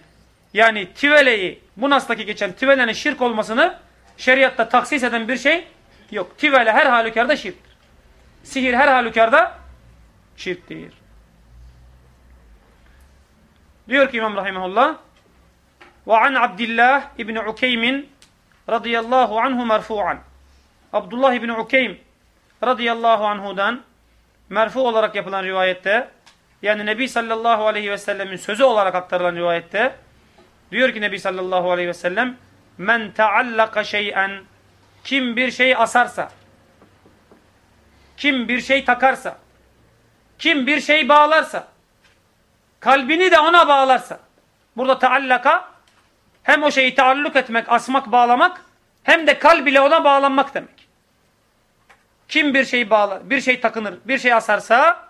Yani tiveleyi, bu nastaki geçen tivelenin şirk olmasını şeriatta taksis eden bir şey yok. Tivele her halükarda şirktir. Sihir her halükarda şirktir. Diyor ki İmam Rahimahullah ve an Abdillah İbni Ukeymin radıyallahu anhu merfu'an. Abdullah İbni Ukeym radıyallahu anhudan merfu olarak yapılan rivayette yani Nebi sallallahu aleyhi ve sellemin sözü olarak aktarılan rivayette diyor ki Nebi sallallahu aleyhi ve sellem men taallaka şey'en kim bir şey asarsa, kim bir şey takarsa, kim bir şey bağlarsa, kalbini de ona bağlarsa, burada taallaka hem o şeyi taalluk etmek, asmak, bağlamak hem de kalb ile ona bağlanmak demek. Kim bir şey bağlar, bir şey takınır, bir şey asarsa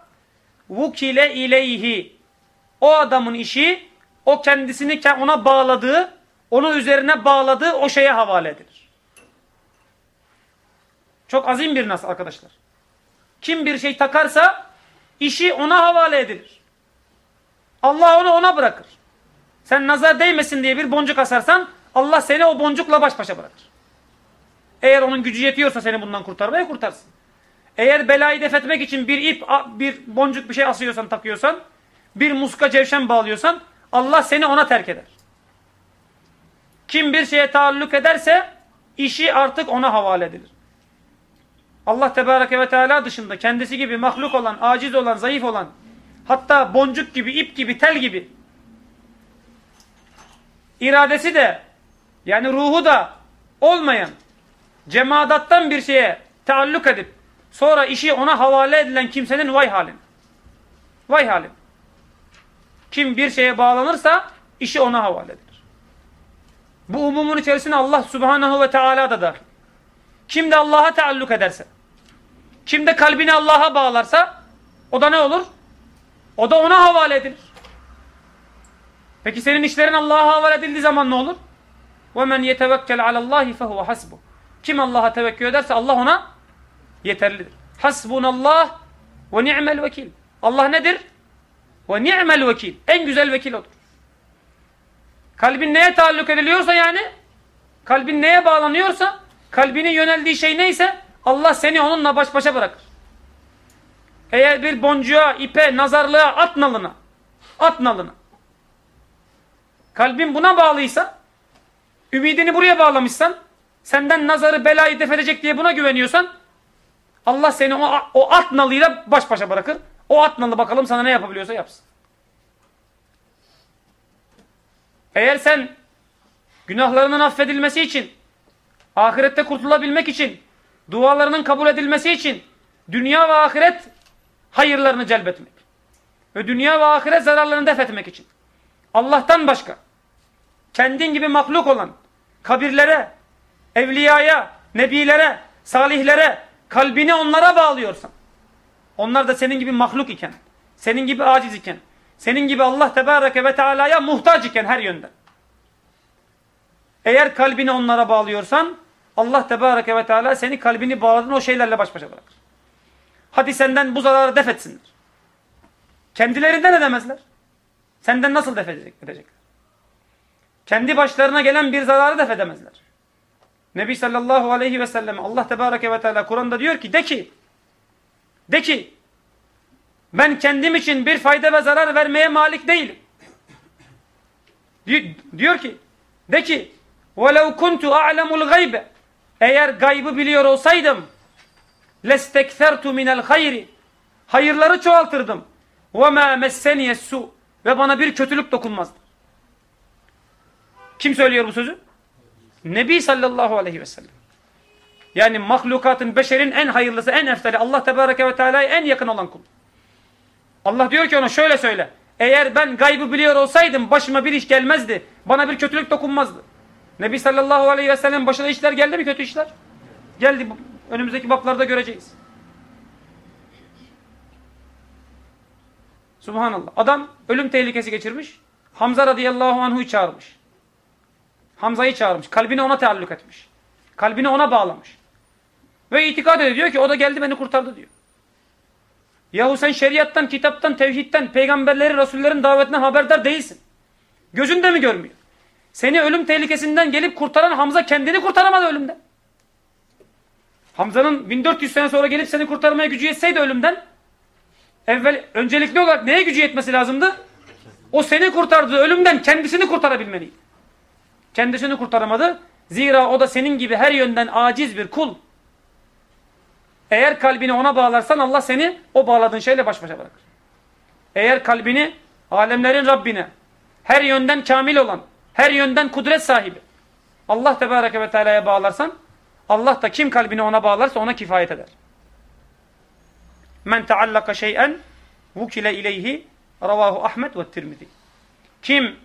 vukile ileyhi o adamın işi o kendisini ona bağladığı, onu üzerine bağladığı o şeye havale edilir. Çok azim bir nas arkadaşlar. Kim bir şey takarsa işi ona havale edilir. Allah onu ona bırakır. Sen nazar değmesin diye bir boncuk asarsan Allah seni o boncukla baş başa bırakır. Eğer onun gücü yetiyorsa seni bundan kurtarmaya kurtarsın. Eğer belayı def etmek için bir ip, bir boncuk bir şey asıyorsan, takıyorsan, bir muska cevşen bağlıyorsan Allah seni ona terk eder. Kim bir şeye taalluk ederse işi artık ona havale edilir. Allah Tebareke ve Teala dışında kendisi gibi mahluk olan, aciz olan, zayıf olan, hatta boncuk gibi, ip gibi, tel gibi iradesi de yani ruhu da olmayan cemadattan bir şeye taalluk edip sonra işi ona havale edilen kimsenin vay halin. Vay halin. Kim bir şeye bağlanırsa işi ona havale edilir. Bu umumun içerisine Allah subhanahu ve teala da dahil. Kim de Allah'a taalluk ederse, kim de kalbini Allah'a bağlarsa o da ne olur? O da ona havale edilir. Peki senin işlerin Allah'a havale edildiği zaman ne olur? وَمَنْ يَتَوَكَّلْ عَلَى اللّٰهِ فَهُوَ حَسْبُ Kim Allah'a tevekkül ederse Allah ona yeterlidir. Hasbunallah ve ni'mel vekil. Allah nedir? Ve ni'mel vekil. En güzel vekil odur. Kalbin neye taalluk ediliyorsa yani, kalbin neye bağlanıyorsa, kalbinin yöneldiği şey neyse, Allah seni onunla baş başa bırakır. Eğer bir boncuğa, ipe, nazarlığa, at nalına, at nalına, kalbin buna bağlıysa, ümidini buraya bağlamışsan, senden nazarı, belayı def edecek diye buna güveniyorsan, Allah seni o, o at nalıyla baş başa bırakır. O at nalı bakalım sana ne yapabiliyorsa yapsın. Eğer sen günahlarının affedilmesi için, ahirette kurtulabilmek için, dualarının kabul edilmesi için, dünya ve ahiret hayırlarını celbetmek ve dünya ve ahiret zararlarını def etmek için, Allah'tan başka, kendin gibi mahluk olan, kabirlere, evliyaya, nebilere, salihlere, kalbini onlara bağlıyorsan, onlar da senin gibi mahluk iken, senin gibi aciz iken, senin gibi Allah Tebareke ve Teala'ya muhtaç iken her yönden. Eğer kalbini onlara bağlıyorsan, Allah Tebareke ve Teala seni kalbini bağladığın o şeylerle baş başa bırakır. Hadi senden bu zararı def etsinler. Kendilerinden edemezler. Senden nasıl def edecekler? Kendi başlarına gelen bir zararı def edemezler. Nebi sallallahu aleyhi ve sellem Allah tebareke ve teala Kur'an'da diyor ki de ki de ki ben kendim için bir fayda ve zarar vermeye malik değilim. Diyor ki de ki وَلَوْ كُنْتُ أَعْلَمُ الْغَيْبَ Eğer gaybı biliyor olsaydım lestekfertu minel hayri. Hayırları çoğaltırdım. Ve ma messeniye. Ve bana bir kötülük dokunmazdı. Kim söylüyor bu sözü? Nebi sallallahu aleyhi ve sellem. Yani mahlukatın, beşerin en hayırlısı, en eftali. Allah tebareke ve teala'ya en yakın olan kul. Allah diyor ki ona şöyle söyle. Eğer ben gaybı biliyor olsaydım başıma bir iş gelmezdi. Bana bir kötülük dokunmazdı. Nebi sallallahu aleyhi ve sellem başına işler geldi mi kötü işler? Geldi. Önümüzdeki baplarda göreceğiz. Subhanallah. Adam ölüm tehlikesi geçirmiş. Hamza radıyallahu anhu'yu çağırmış. Hamza'yı çağırmış. Kalbini ona taalluk etmiş. Kalbini ona bağlamış. Ve itikad ediyor ki o da geldi beni kurtardı diyor. Yahu sen şeriattan, kitaptan, tevhidten, peygamberlerin, rasullerin davetine haberdar değilsin. Gözün de mi görmüyor? Seni ölüm tehlikesinden gelip kurtaran Hamza kendini kurtaramadı ölümden. Hamza'nın 1400 sene sonra gelip seni kurtarmaya gücü yetseydi ölümden, evvel öncelikli olarak neye gücü yetmesi lazımdı? O seni kurtardığı ölümden kendisini kurtarabilmeliydi. Kendisini kurtaramadı. Zira o da senin gibi her yönden aciz bir kul. Eğer kalbini ona bağlarsan Allah seni o bağladığın şeyle baş başa bırakır. Eğer kalbini alemlerin Rabbine, her yönden kamil olan, her yönden kudret sahibi, Allah Tebareke ve Teala'ya bağlarsan, Allah da kim kalbini ona bağlarsa ona kifayet eder. Men teallaka şey'en vukile ileyhi ravahu Ahmet ve Tirmizi. Kim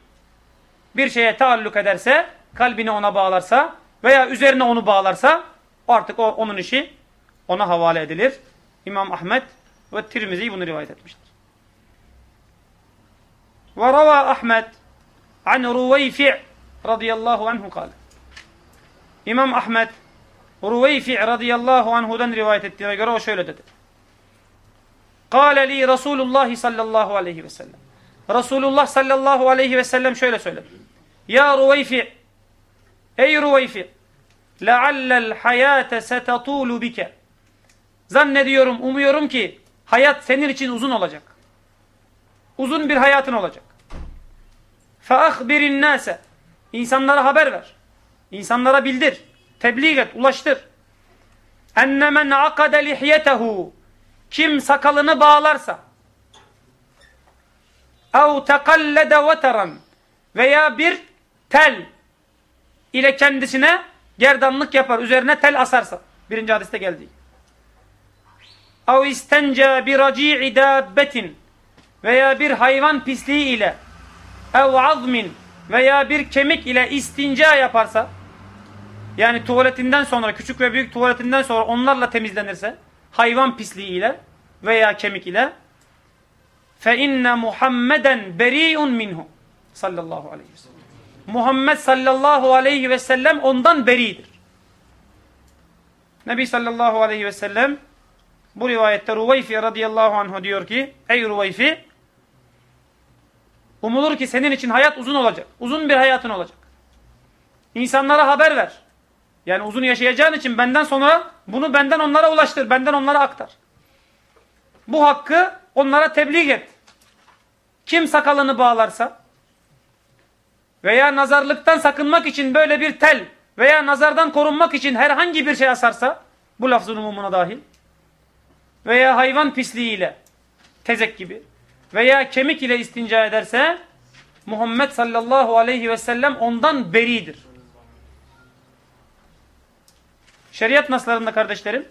bir şeye taalluk ederse, kalbini ona bağlarsa veya üzerine onu bağlarsa artık o, onun işi ona havale edilir. İmam Ahmet ve Tirmizi bunu rivayet etmiştir. Ve rava Ahmet an Ruveyfi' radıyallahu anhu kal. İmam Ahmet Ruveyfi radıyallahu anhudan rivayet ettiğine göre o şöyle dedi. Kale li Resulullah sallallahu aleyhi ve sellem. Resulullah sallallahu aleyhi ve sellem şöyle söyledi. Ya Ruveyfi, ey Ruveyfi, leallel hayate setatulu bike. Zannediyorum, umuyorum ki hayat senin için uzun olacak. Uzun bir hayatın olacak. Feahbirin nase. İnsanlara haber ver. İnsanlara bildir. Tebliğ et, ulaştır. Enne men akade lihyetehu kim sakalını bağlarsa ev tekallede veteren veya bir tel ile kendisine gerdanlık yapar. Üzerine tel asarsa. Birinci hadiste geldi. Ev istence bir raci'i dabbetin veya bir hayvan pisliği ile ev azmin veya bir kemik ile istinca yaparsa yani tuvaletinden sonra küçük ve büyük tuvaletinden sonra onlarla temizlenirse hayvan pisliği ile veya kemik ile fe inne Muhammeden beriun minhu sallallahu aleyhi ve sellem. Muhammed sallallahu aleyhi ve sellem ondan beridir. Nebi sallallahu aleyhi ve sellem bu rivayette Ruveyfi radıyallahu anh diyor ki ey Ruveyfi umulur ki senin için hayat uzun olacak. Uzun bir hayatın olacak. İnsanlara haber ver. Yani uzun yaşayacağın için benden sonra bunu benden onlara ulaştır. Benden onlara aktar. Bu hakkı onlara tebliğ et. Kim sakalını bağlarsa veya nazarlıktan sakınmak için böyle bir tel veya nazardan korunmak için herhangi bir şey asarsa bu lafzın umumuna dahil veya hayvan pisliğiyle tezek gibi veya kemik ile istinca ederse Muhammed sallallahu aleyhi ve sellem ondan beridir. Şeriat naslarında kardeşlerim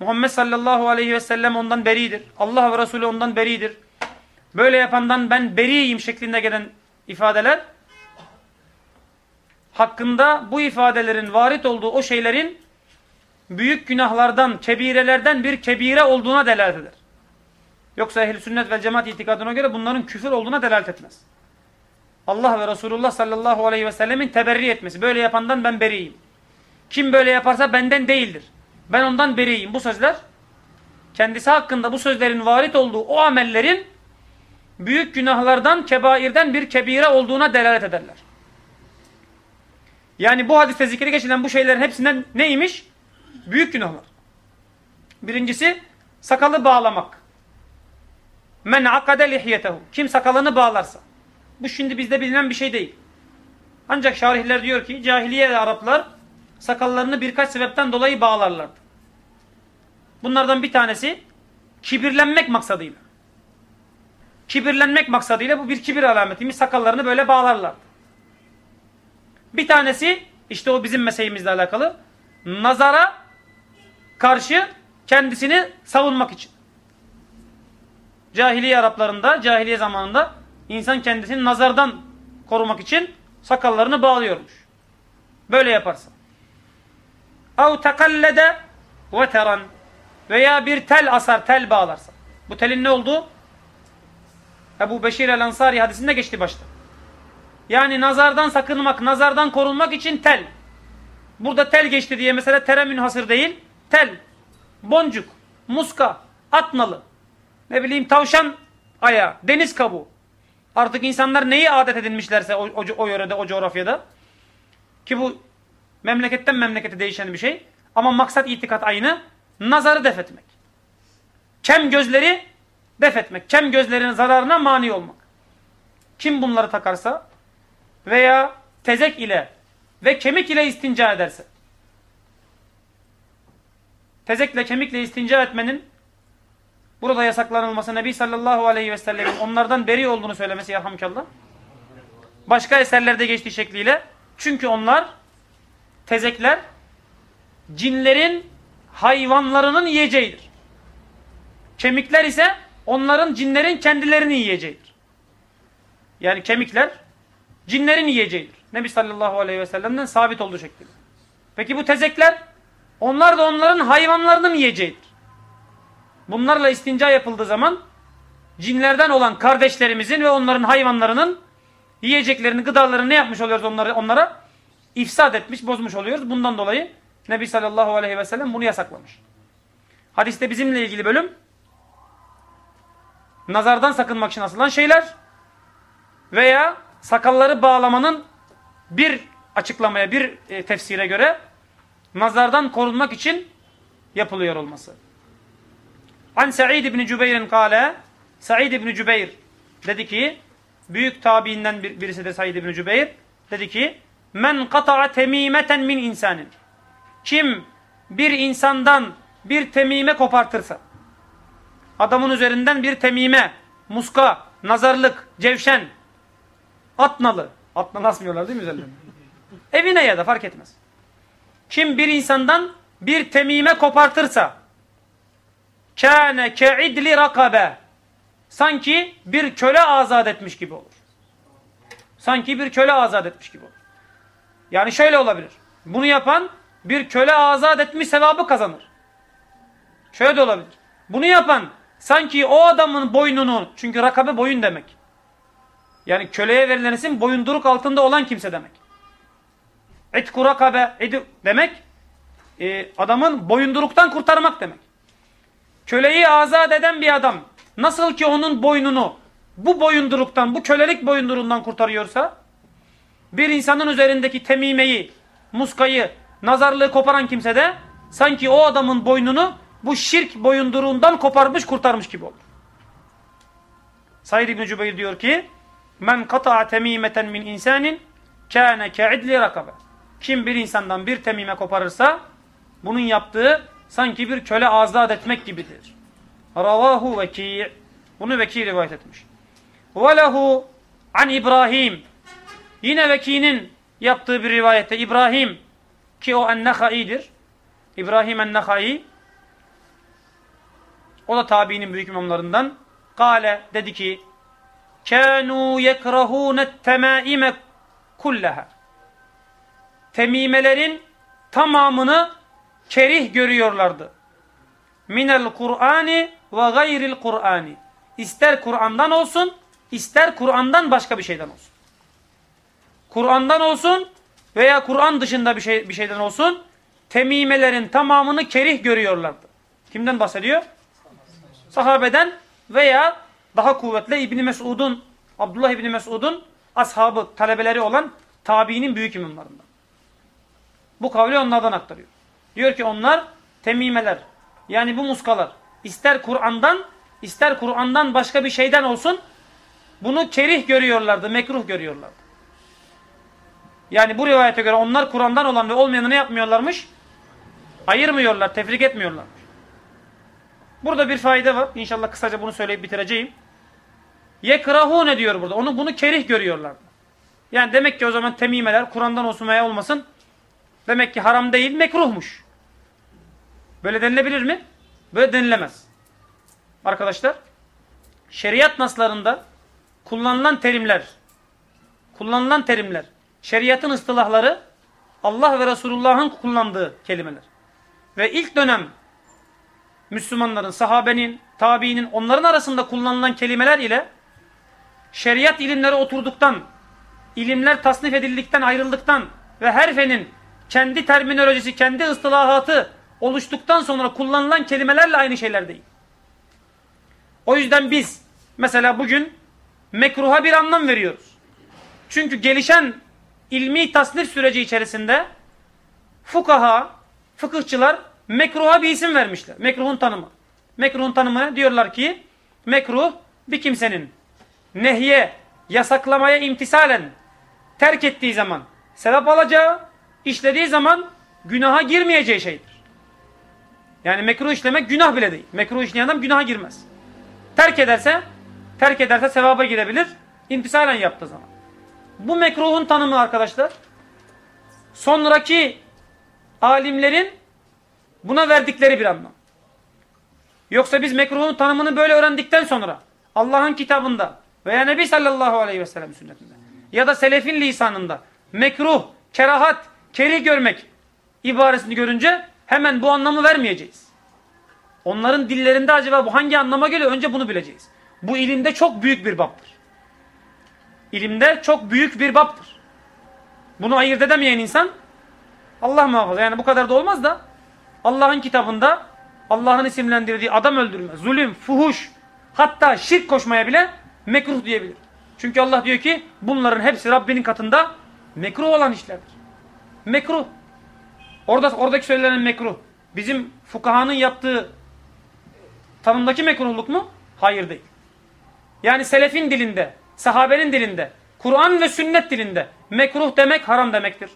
Muhammed sallallahu aleyhi ve sellem ondan beridir. Allah ve Resulü ondan beridir. Böyle yapandan ben beriyim şeklinde gelen ifadeler hakkında bu ifadelerin varit olduğu o şeylerin büyük günahlardan, kebirelerden bir kebire olduğuna delalet eder. Yoksa ehl sünnet ve cemaat itikadına göre bunların küfür olduğuna delalet etmez. Allah ve Resulullah sallallahu aleyhi ve sellemin teberri etmesi. Böyle yapandan ben beriyim. Kim böyle yaparsa benden değildir. Ben ondan beriyim. Bu sözler kendisi hakkında bu sözlerin varit olduğu o amellerin büyük günahlardan, kebairden bir kebire olduğuna delalet ederler. Yani bu hadiste zikri geçilen bu şeylerin hepsinden neymiş? Büyük günahlar. Birincisi sakalı bağlamak. Men akade lihyetehu. Kim sakalını bağlarsa. Bu şimdi bizde bilinen bir şey değil. Ancak şarihler diyor ki cahiliye Araplar sakallarını birkaç sebepten dolayı bağlarlardı. Bunlardan bir tanesi kibirlenmek maksadıyla. Kibirlenmek maksadıyla bu bir kibir alametiymiş. Sakallarını böyle bağlarlardı. Bir tanesi işte o bizim mesleğimizle alakalı nazara karşı kendisini savunmak için. Cahiliye Araplarında, cahiliye zamanında insan kendisini nazardan korumak için sakallarını bağlıyormuş. Böyle yaparsa. Av tekallede ve teran. Veya bir tel asar, tel bağlarsa. Bu telin ne oldu? Ebu Beşir el-Ansari hadisinde geçti başta. Yani nazardan sakınmak, nazardan korunmak için tel. Burada tel geçti diye mesela tere münhasır değil. Tel, boncuk, muska, atnalı, ne bileyim tavşan ayağı, deniz kabuğu. Artık insanlar neyi adet edinmişlerse o, o, o yörede, o coğrafyada. Ki bu memleketten memlekete değişen bir şey. Ama maksat itikat aynı. Nazarı def etmek. Kem gözleri def etmek. Kem gözlerin zararına mani olmak. Kim bunları takarsa veya tezek ile ve kemik ile istinca ederse. Tezekle kemikle istinca etmenin burada yasaklanılması Nebi sallallahu aleyhi ve sellemin onlardan beri olduğunu söylemesi yarhamkallah. Başka eserlerde geçtiği şekliyle çünkü onlar tezekler cinlerin hayvanlarının yiyeceğidir. Kemikler ise onların cinlerin kendilerini yiyeceğidir. Yani kemikler cinlerin yiyeceğidir. Nebi sallallahu aleyhi ve sellem'den sabit olduğu şekilde. Peki bu tezekler onlar da onların hayvanlarının yiyeceğidir. Bunlarla istinca yapıldığı zaman cinlerden olan kardeşlerimizin ve onların hayvanlarının yiyeceklerini, gıdalarını ne yapmış oluyoruz onları, onlara? İfsad etmiş, bozmuş oluyoruz. Bundan dolayı Nebi sallallahu aleyhi ve sellem bunu yasaklamış. Hadiste bizimle ilgili bölüm nazardan sakınmak için asılan şeyler veya sakalları bağlamanın bir açıklamaya, bir e, tefsire göre nazardan korunmak için yapılıyor olması. An Sa'id ibn Cübeyr'in kâle Sa'id ibn Cübeyr dedi ki büyük tabiinden bir, birisi de Sa'id ibn Cübeyr dedi ki men kata'a temimeten min insanin kim bir insandan bir temime kopartırsa adamın üzerinden bir temime, muska, nazarlık, cevşen, atnalı, atnalı asmıyorlar değil mi üzerlerine? Evine ya da fark etmez. Kim bir insandan bir temime kopartırsa kâne ke'idli rakabe sanki bir köle azat etmiş gibi olur. Sanki bir köle azat etmiş gibi olur. Yani şöyle olabilir. Bunu yapan bir köle azat etmiş sevabı kazanır. Şöyle de olabilir. Bunu yapan sanki o adamın boynunu çünkü rakabe boyun demek. Yani köleye verilen isim boyunduruk altında olan kimse demek. İtku rakabe demek e, adamın boyunduruktan kurtarmak demek. Köleyi azat eden bir adam nasıl ki onun boynunu bu boyunduruktan, bu kölelik boyundurundan kurtarıyorsa bir insanın üzerindeki temimeyi, muskayı, nazarlığı koparan kimse de sanki o adamın boynunu bu şirk boyunduruğundan koparmış kurtarmış gibi olur. Said İbni Cübeyr diyor ki Men kata'a temimeten min insanin kâne ke'idli rakabe Kim bir insandan bir temime koparırsa bunun yaptığı sanki bir köle azat etmek gibidir. Ravahu veki' Bunu veki rivayet etmiş. Ve lehu an İbrahim Yine vekinin yaptığı bir rivayette İbrahim ki o ennehai'dir. İbrahim ennehai o da tabiinin büyük imamlarından. Kale dedi ki kânû yekrahûne temâime kulleha temimelerin tamamını kerih görüyorlardı. Minel Kur'ani ve gayril Kur'ani. İster Kur'an'dan olsun, ister Kur'an'dan başka bir şeyden olsun. Kur'an'dan olsun veya Kur'an dışında bir, şey, bir şeyden olsun temimelerin tamamını kerih görüyorlardı. Kimden bahsediyor? Sahabeden veya daha kuvvetli İbni Mesud'un, Abdullah İbni Mesud'un ashabı, talebeleri olan tabiinin büyük imamlarından. Bu kavli onlardan aktarıyor. Diyor ki onlar temimeler yani bu muskalar ister Kur'an'dan ister Kur'an'dan başka bir şeyden olsun bunu kerih görüyorlardı, mekruh görüyorlardı. Yani bu rivayete göre onlar Kur'an'dan olan ve olmayanı ne yapmıyorlarmış? Ayırmıyorlar, tefrik etmiyorlarmış. Burada bir fayda var. İnşallah kısaca bunu söyleyip bitireceğim. Yekrahu ne diyor burada? Onu bunu kerih görüyorlar. Yani demek ki o zaman temimeler Kur'an'dan olsun veya olmasın demek ki haram değil, mekruhmuş. Böyle denilebilir mi? Böyle denilemez. Arkadaşlar, şeriat naslarında kullanılan terimler, kullanılan terimler, şeriatın ıstılahları Allah ve Resulullah'ın kullandığı kelimeler. Ve ilk dönem Müslümanların, sahabenin, tabiinin onların arasında kullanılan kelimeler ile şeriat ilimleri oturduktan, ilimler tasnif edildikten, ayrıldıktan ve her fenin kendi terminolojisi, kendi ıstılahatı oluştuktan sonra kullanılan kelimelerle aynı şeyler değil. O yüzden biz mesela bugün mekruha bir anlam veriyoruz. Çünkü gelişen ilmi tasnif süreci içerisinde fukaha, fıkıhçılar mekruha bir isim vermişler. Mekruhun tanımı. Mekruhun tanımı diyorlar ki mekruh bir kimsenin nehye, yasaklamaya imtisalen terk ettiği zaman sevap alacağı, işlediği zaman günaha girmeyeceği şeydir. Yani mekruh işlemek günah bile değil. Mekruh işleyen adam günaha girmez. Terk ederse, terk ederse sevaba girebilir. İmtisalen yaptığı zaman. Bu mekruhun tanımı arkadaşlar. Sonraki alimlerin Buna verdikleri bir anlam. Yoksa biz mekruhun tanımını böyle öğrendikten sonra Allah'ın kitabında veya Nebi sallallahu aleyhi ve sellem sünnetinde ya da selefin lisanında mekruh, kerahat, keri görmek ibaresini görünce hemen bu anlamı vermeyeceğiz. Onların dillerinde acaba bu hangi anlama geliyor önce bunu bileceğiz. Bu ilimde çok büyük bir baptır. İlimde çok büyük bir baptır. Bunu ayırt edemeyen insan Allah muhafaza yani bu kadar da olmaz da Allah'ın kitabında Allah'ın isimlendirdiği adam öldürme, zulüm, fuhuş hatta şirk koşmaya bile mekruh diyebilir. Çünkü Allah diyor ki bunların hepsi Rabbinin katında mekruh olan işlerdir. Mekruh. Orada oradaki söylenen mekruh bizim fukahanın yaptığı tanımdaki mekruhluk mu? Hayır değil. Yani selefin dilinde, sahabenin dilinde, Kur'an ve sünnet dilinde mekruh demek haram demektir.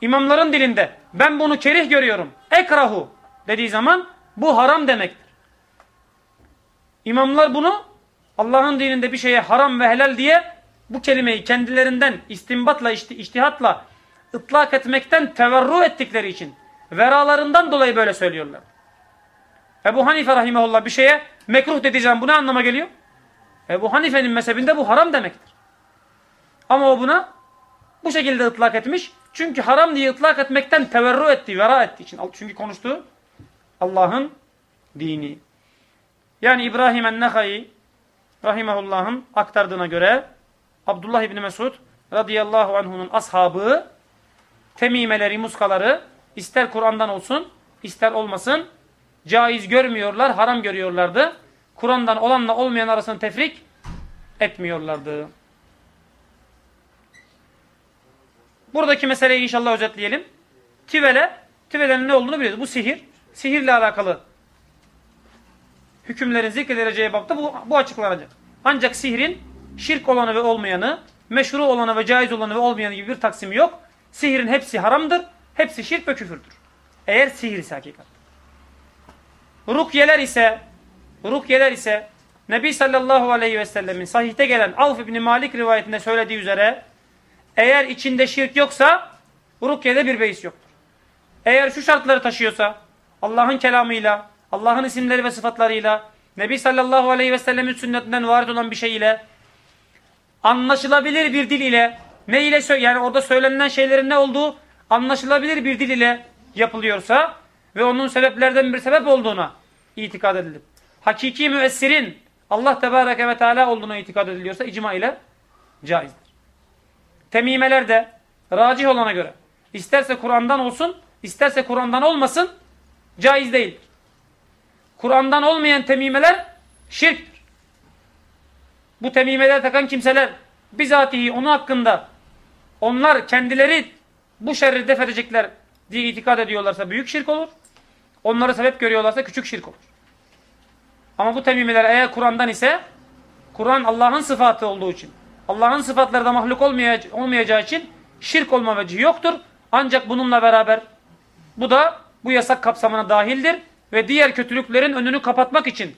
İmamların dilinde ben bunu kerih görüyorum, ekrahu dediği zaman bu haram demektir. İmamlar bunu Allah'ın dininde bir şeye haram ve helal diye bu kelimeyi kendilerinden istimbatla, iştihatla ıtlak etmekten teverru ettikleri için veralarından dolayı böyle söylüyorlar. Ebu Hanife rahimahullah bir şeye mekruh dediği zaman bu ne anlama geliyor? Ebu Hanife'nin mezhebinde bu haram demektir. Ama o buna bu şekilde ıtlak etmiş. Çünkü haram diye ıtlak etmekten teverru etti, vera ettiği için. Çünkü konuştuğu Allah'ın dini. Yani İbrahim en-Nehai rahimahullah'ın aktardığına göre Abdullah İbni Mesud radıyallahu anh'unun ashabı temimeleri, muskaları ister Kur'an'dan olsun ister olmasın caiz görmüyorlar, haram görüyorlardı. Kur'an'dan olanla olmayan arasını tefrik etmiyorlardı. Buradaki meseleyi inşallah özetleyelim. Tivele, tivelenin ne olduğunu biliyoruz. Bu sihir. Sihirle alakalı hükümlerin zikredileceği bapta bu, bu açıklanacak. Ancak sihrin şirk olanı ve olmayanı, meşru olanı ve caiz olanı ve olmayanı gibi bir taksimi yok. Sihirin hepsi haramdır, hepsi şirk ve küfürdür. Eğer sihir ise hakikat. Rukyeler ise, rukyeler ise Nebi sallallahu aleyhi ve sellemin sahihte gelen Avf ibn Malik rivayetinde söylediği üzere eğer içinde şirk yoksa rukyede bir beis yoktur. Eğer şu şartları taşıyorsa Allah'ın kelamıyla, Allah'ın isimleri ve sıfatlarıyla, Nebi sallallahu aleyhi ve sellemin sünnetinden varit olan bir şey ile, anlaşılabilir bir dil ile, ne ile yani orada söylenen şeylerin ne olduğu anlaşılabilir bir dil ile yapılıyorsa ve onun sebeplerden bir sebep olduğuna itikad edilip, hakiki müessirin Allah tebareke ve teala olduğuna itikad ediliyorsa icma ile caizdir. Temimeler de racih olana göre isterse Kur'an'dan olsun, isterse Kur'an'dan olmasın caiz değildir. Kur'an'dan olmayan temimeler şirktir. Bu temimeler takan kimseler bizatihi onun hakkında onlar kendileri bu şerri def edecekler diye itikad ediyorlarsa büyük şirk olur. Onları sebep görüyorlarsa küçük şirk olur. Ama bu temimeler eğer Kur'an'dan ise Kur'an Allah'ın sıfatı olduğu için Allah'ın sıfatları da mahluk olmayacağı için şirk olma vecihi yoktur. Ancak bununla beraber bu da bu yasak kapsamına dahildir ve diğer kötülüklerin önünü kapatmak için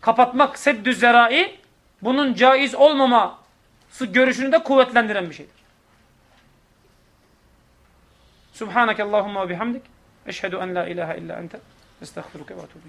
kapatmak seddü zerai bunun caiz olmaması görüşünü de kuvvetlendiren bir şeydir. Subhaneke Allahumma ve bihamdik. Eşhedü en la ilahe illa ente. Estağfiruke ve atubu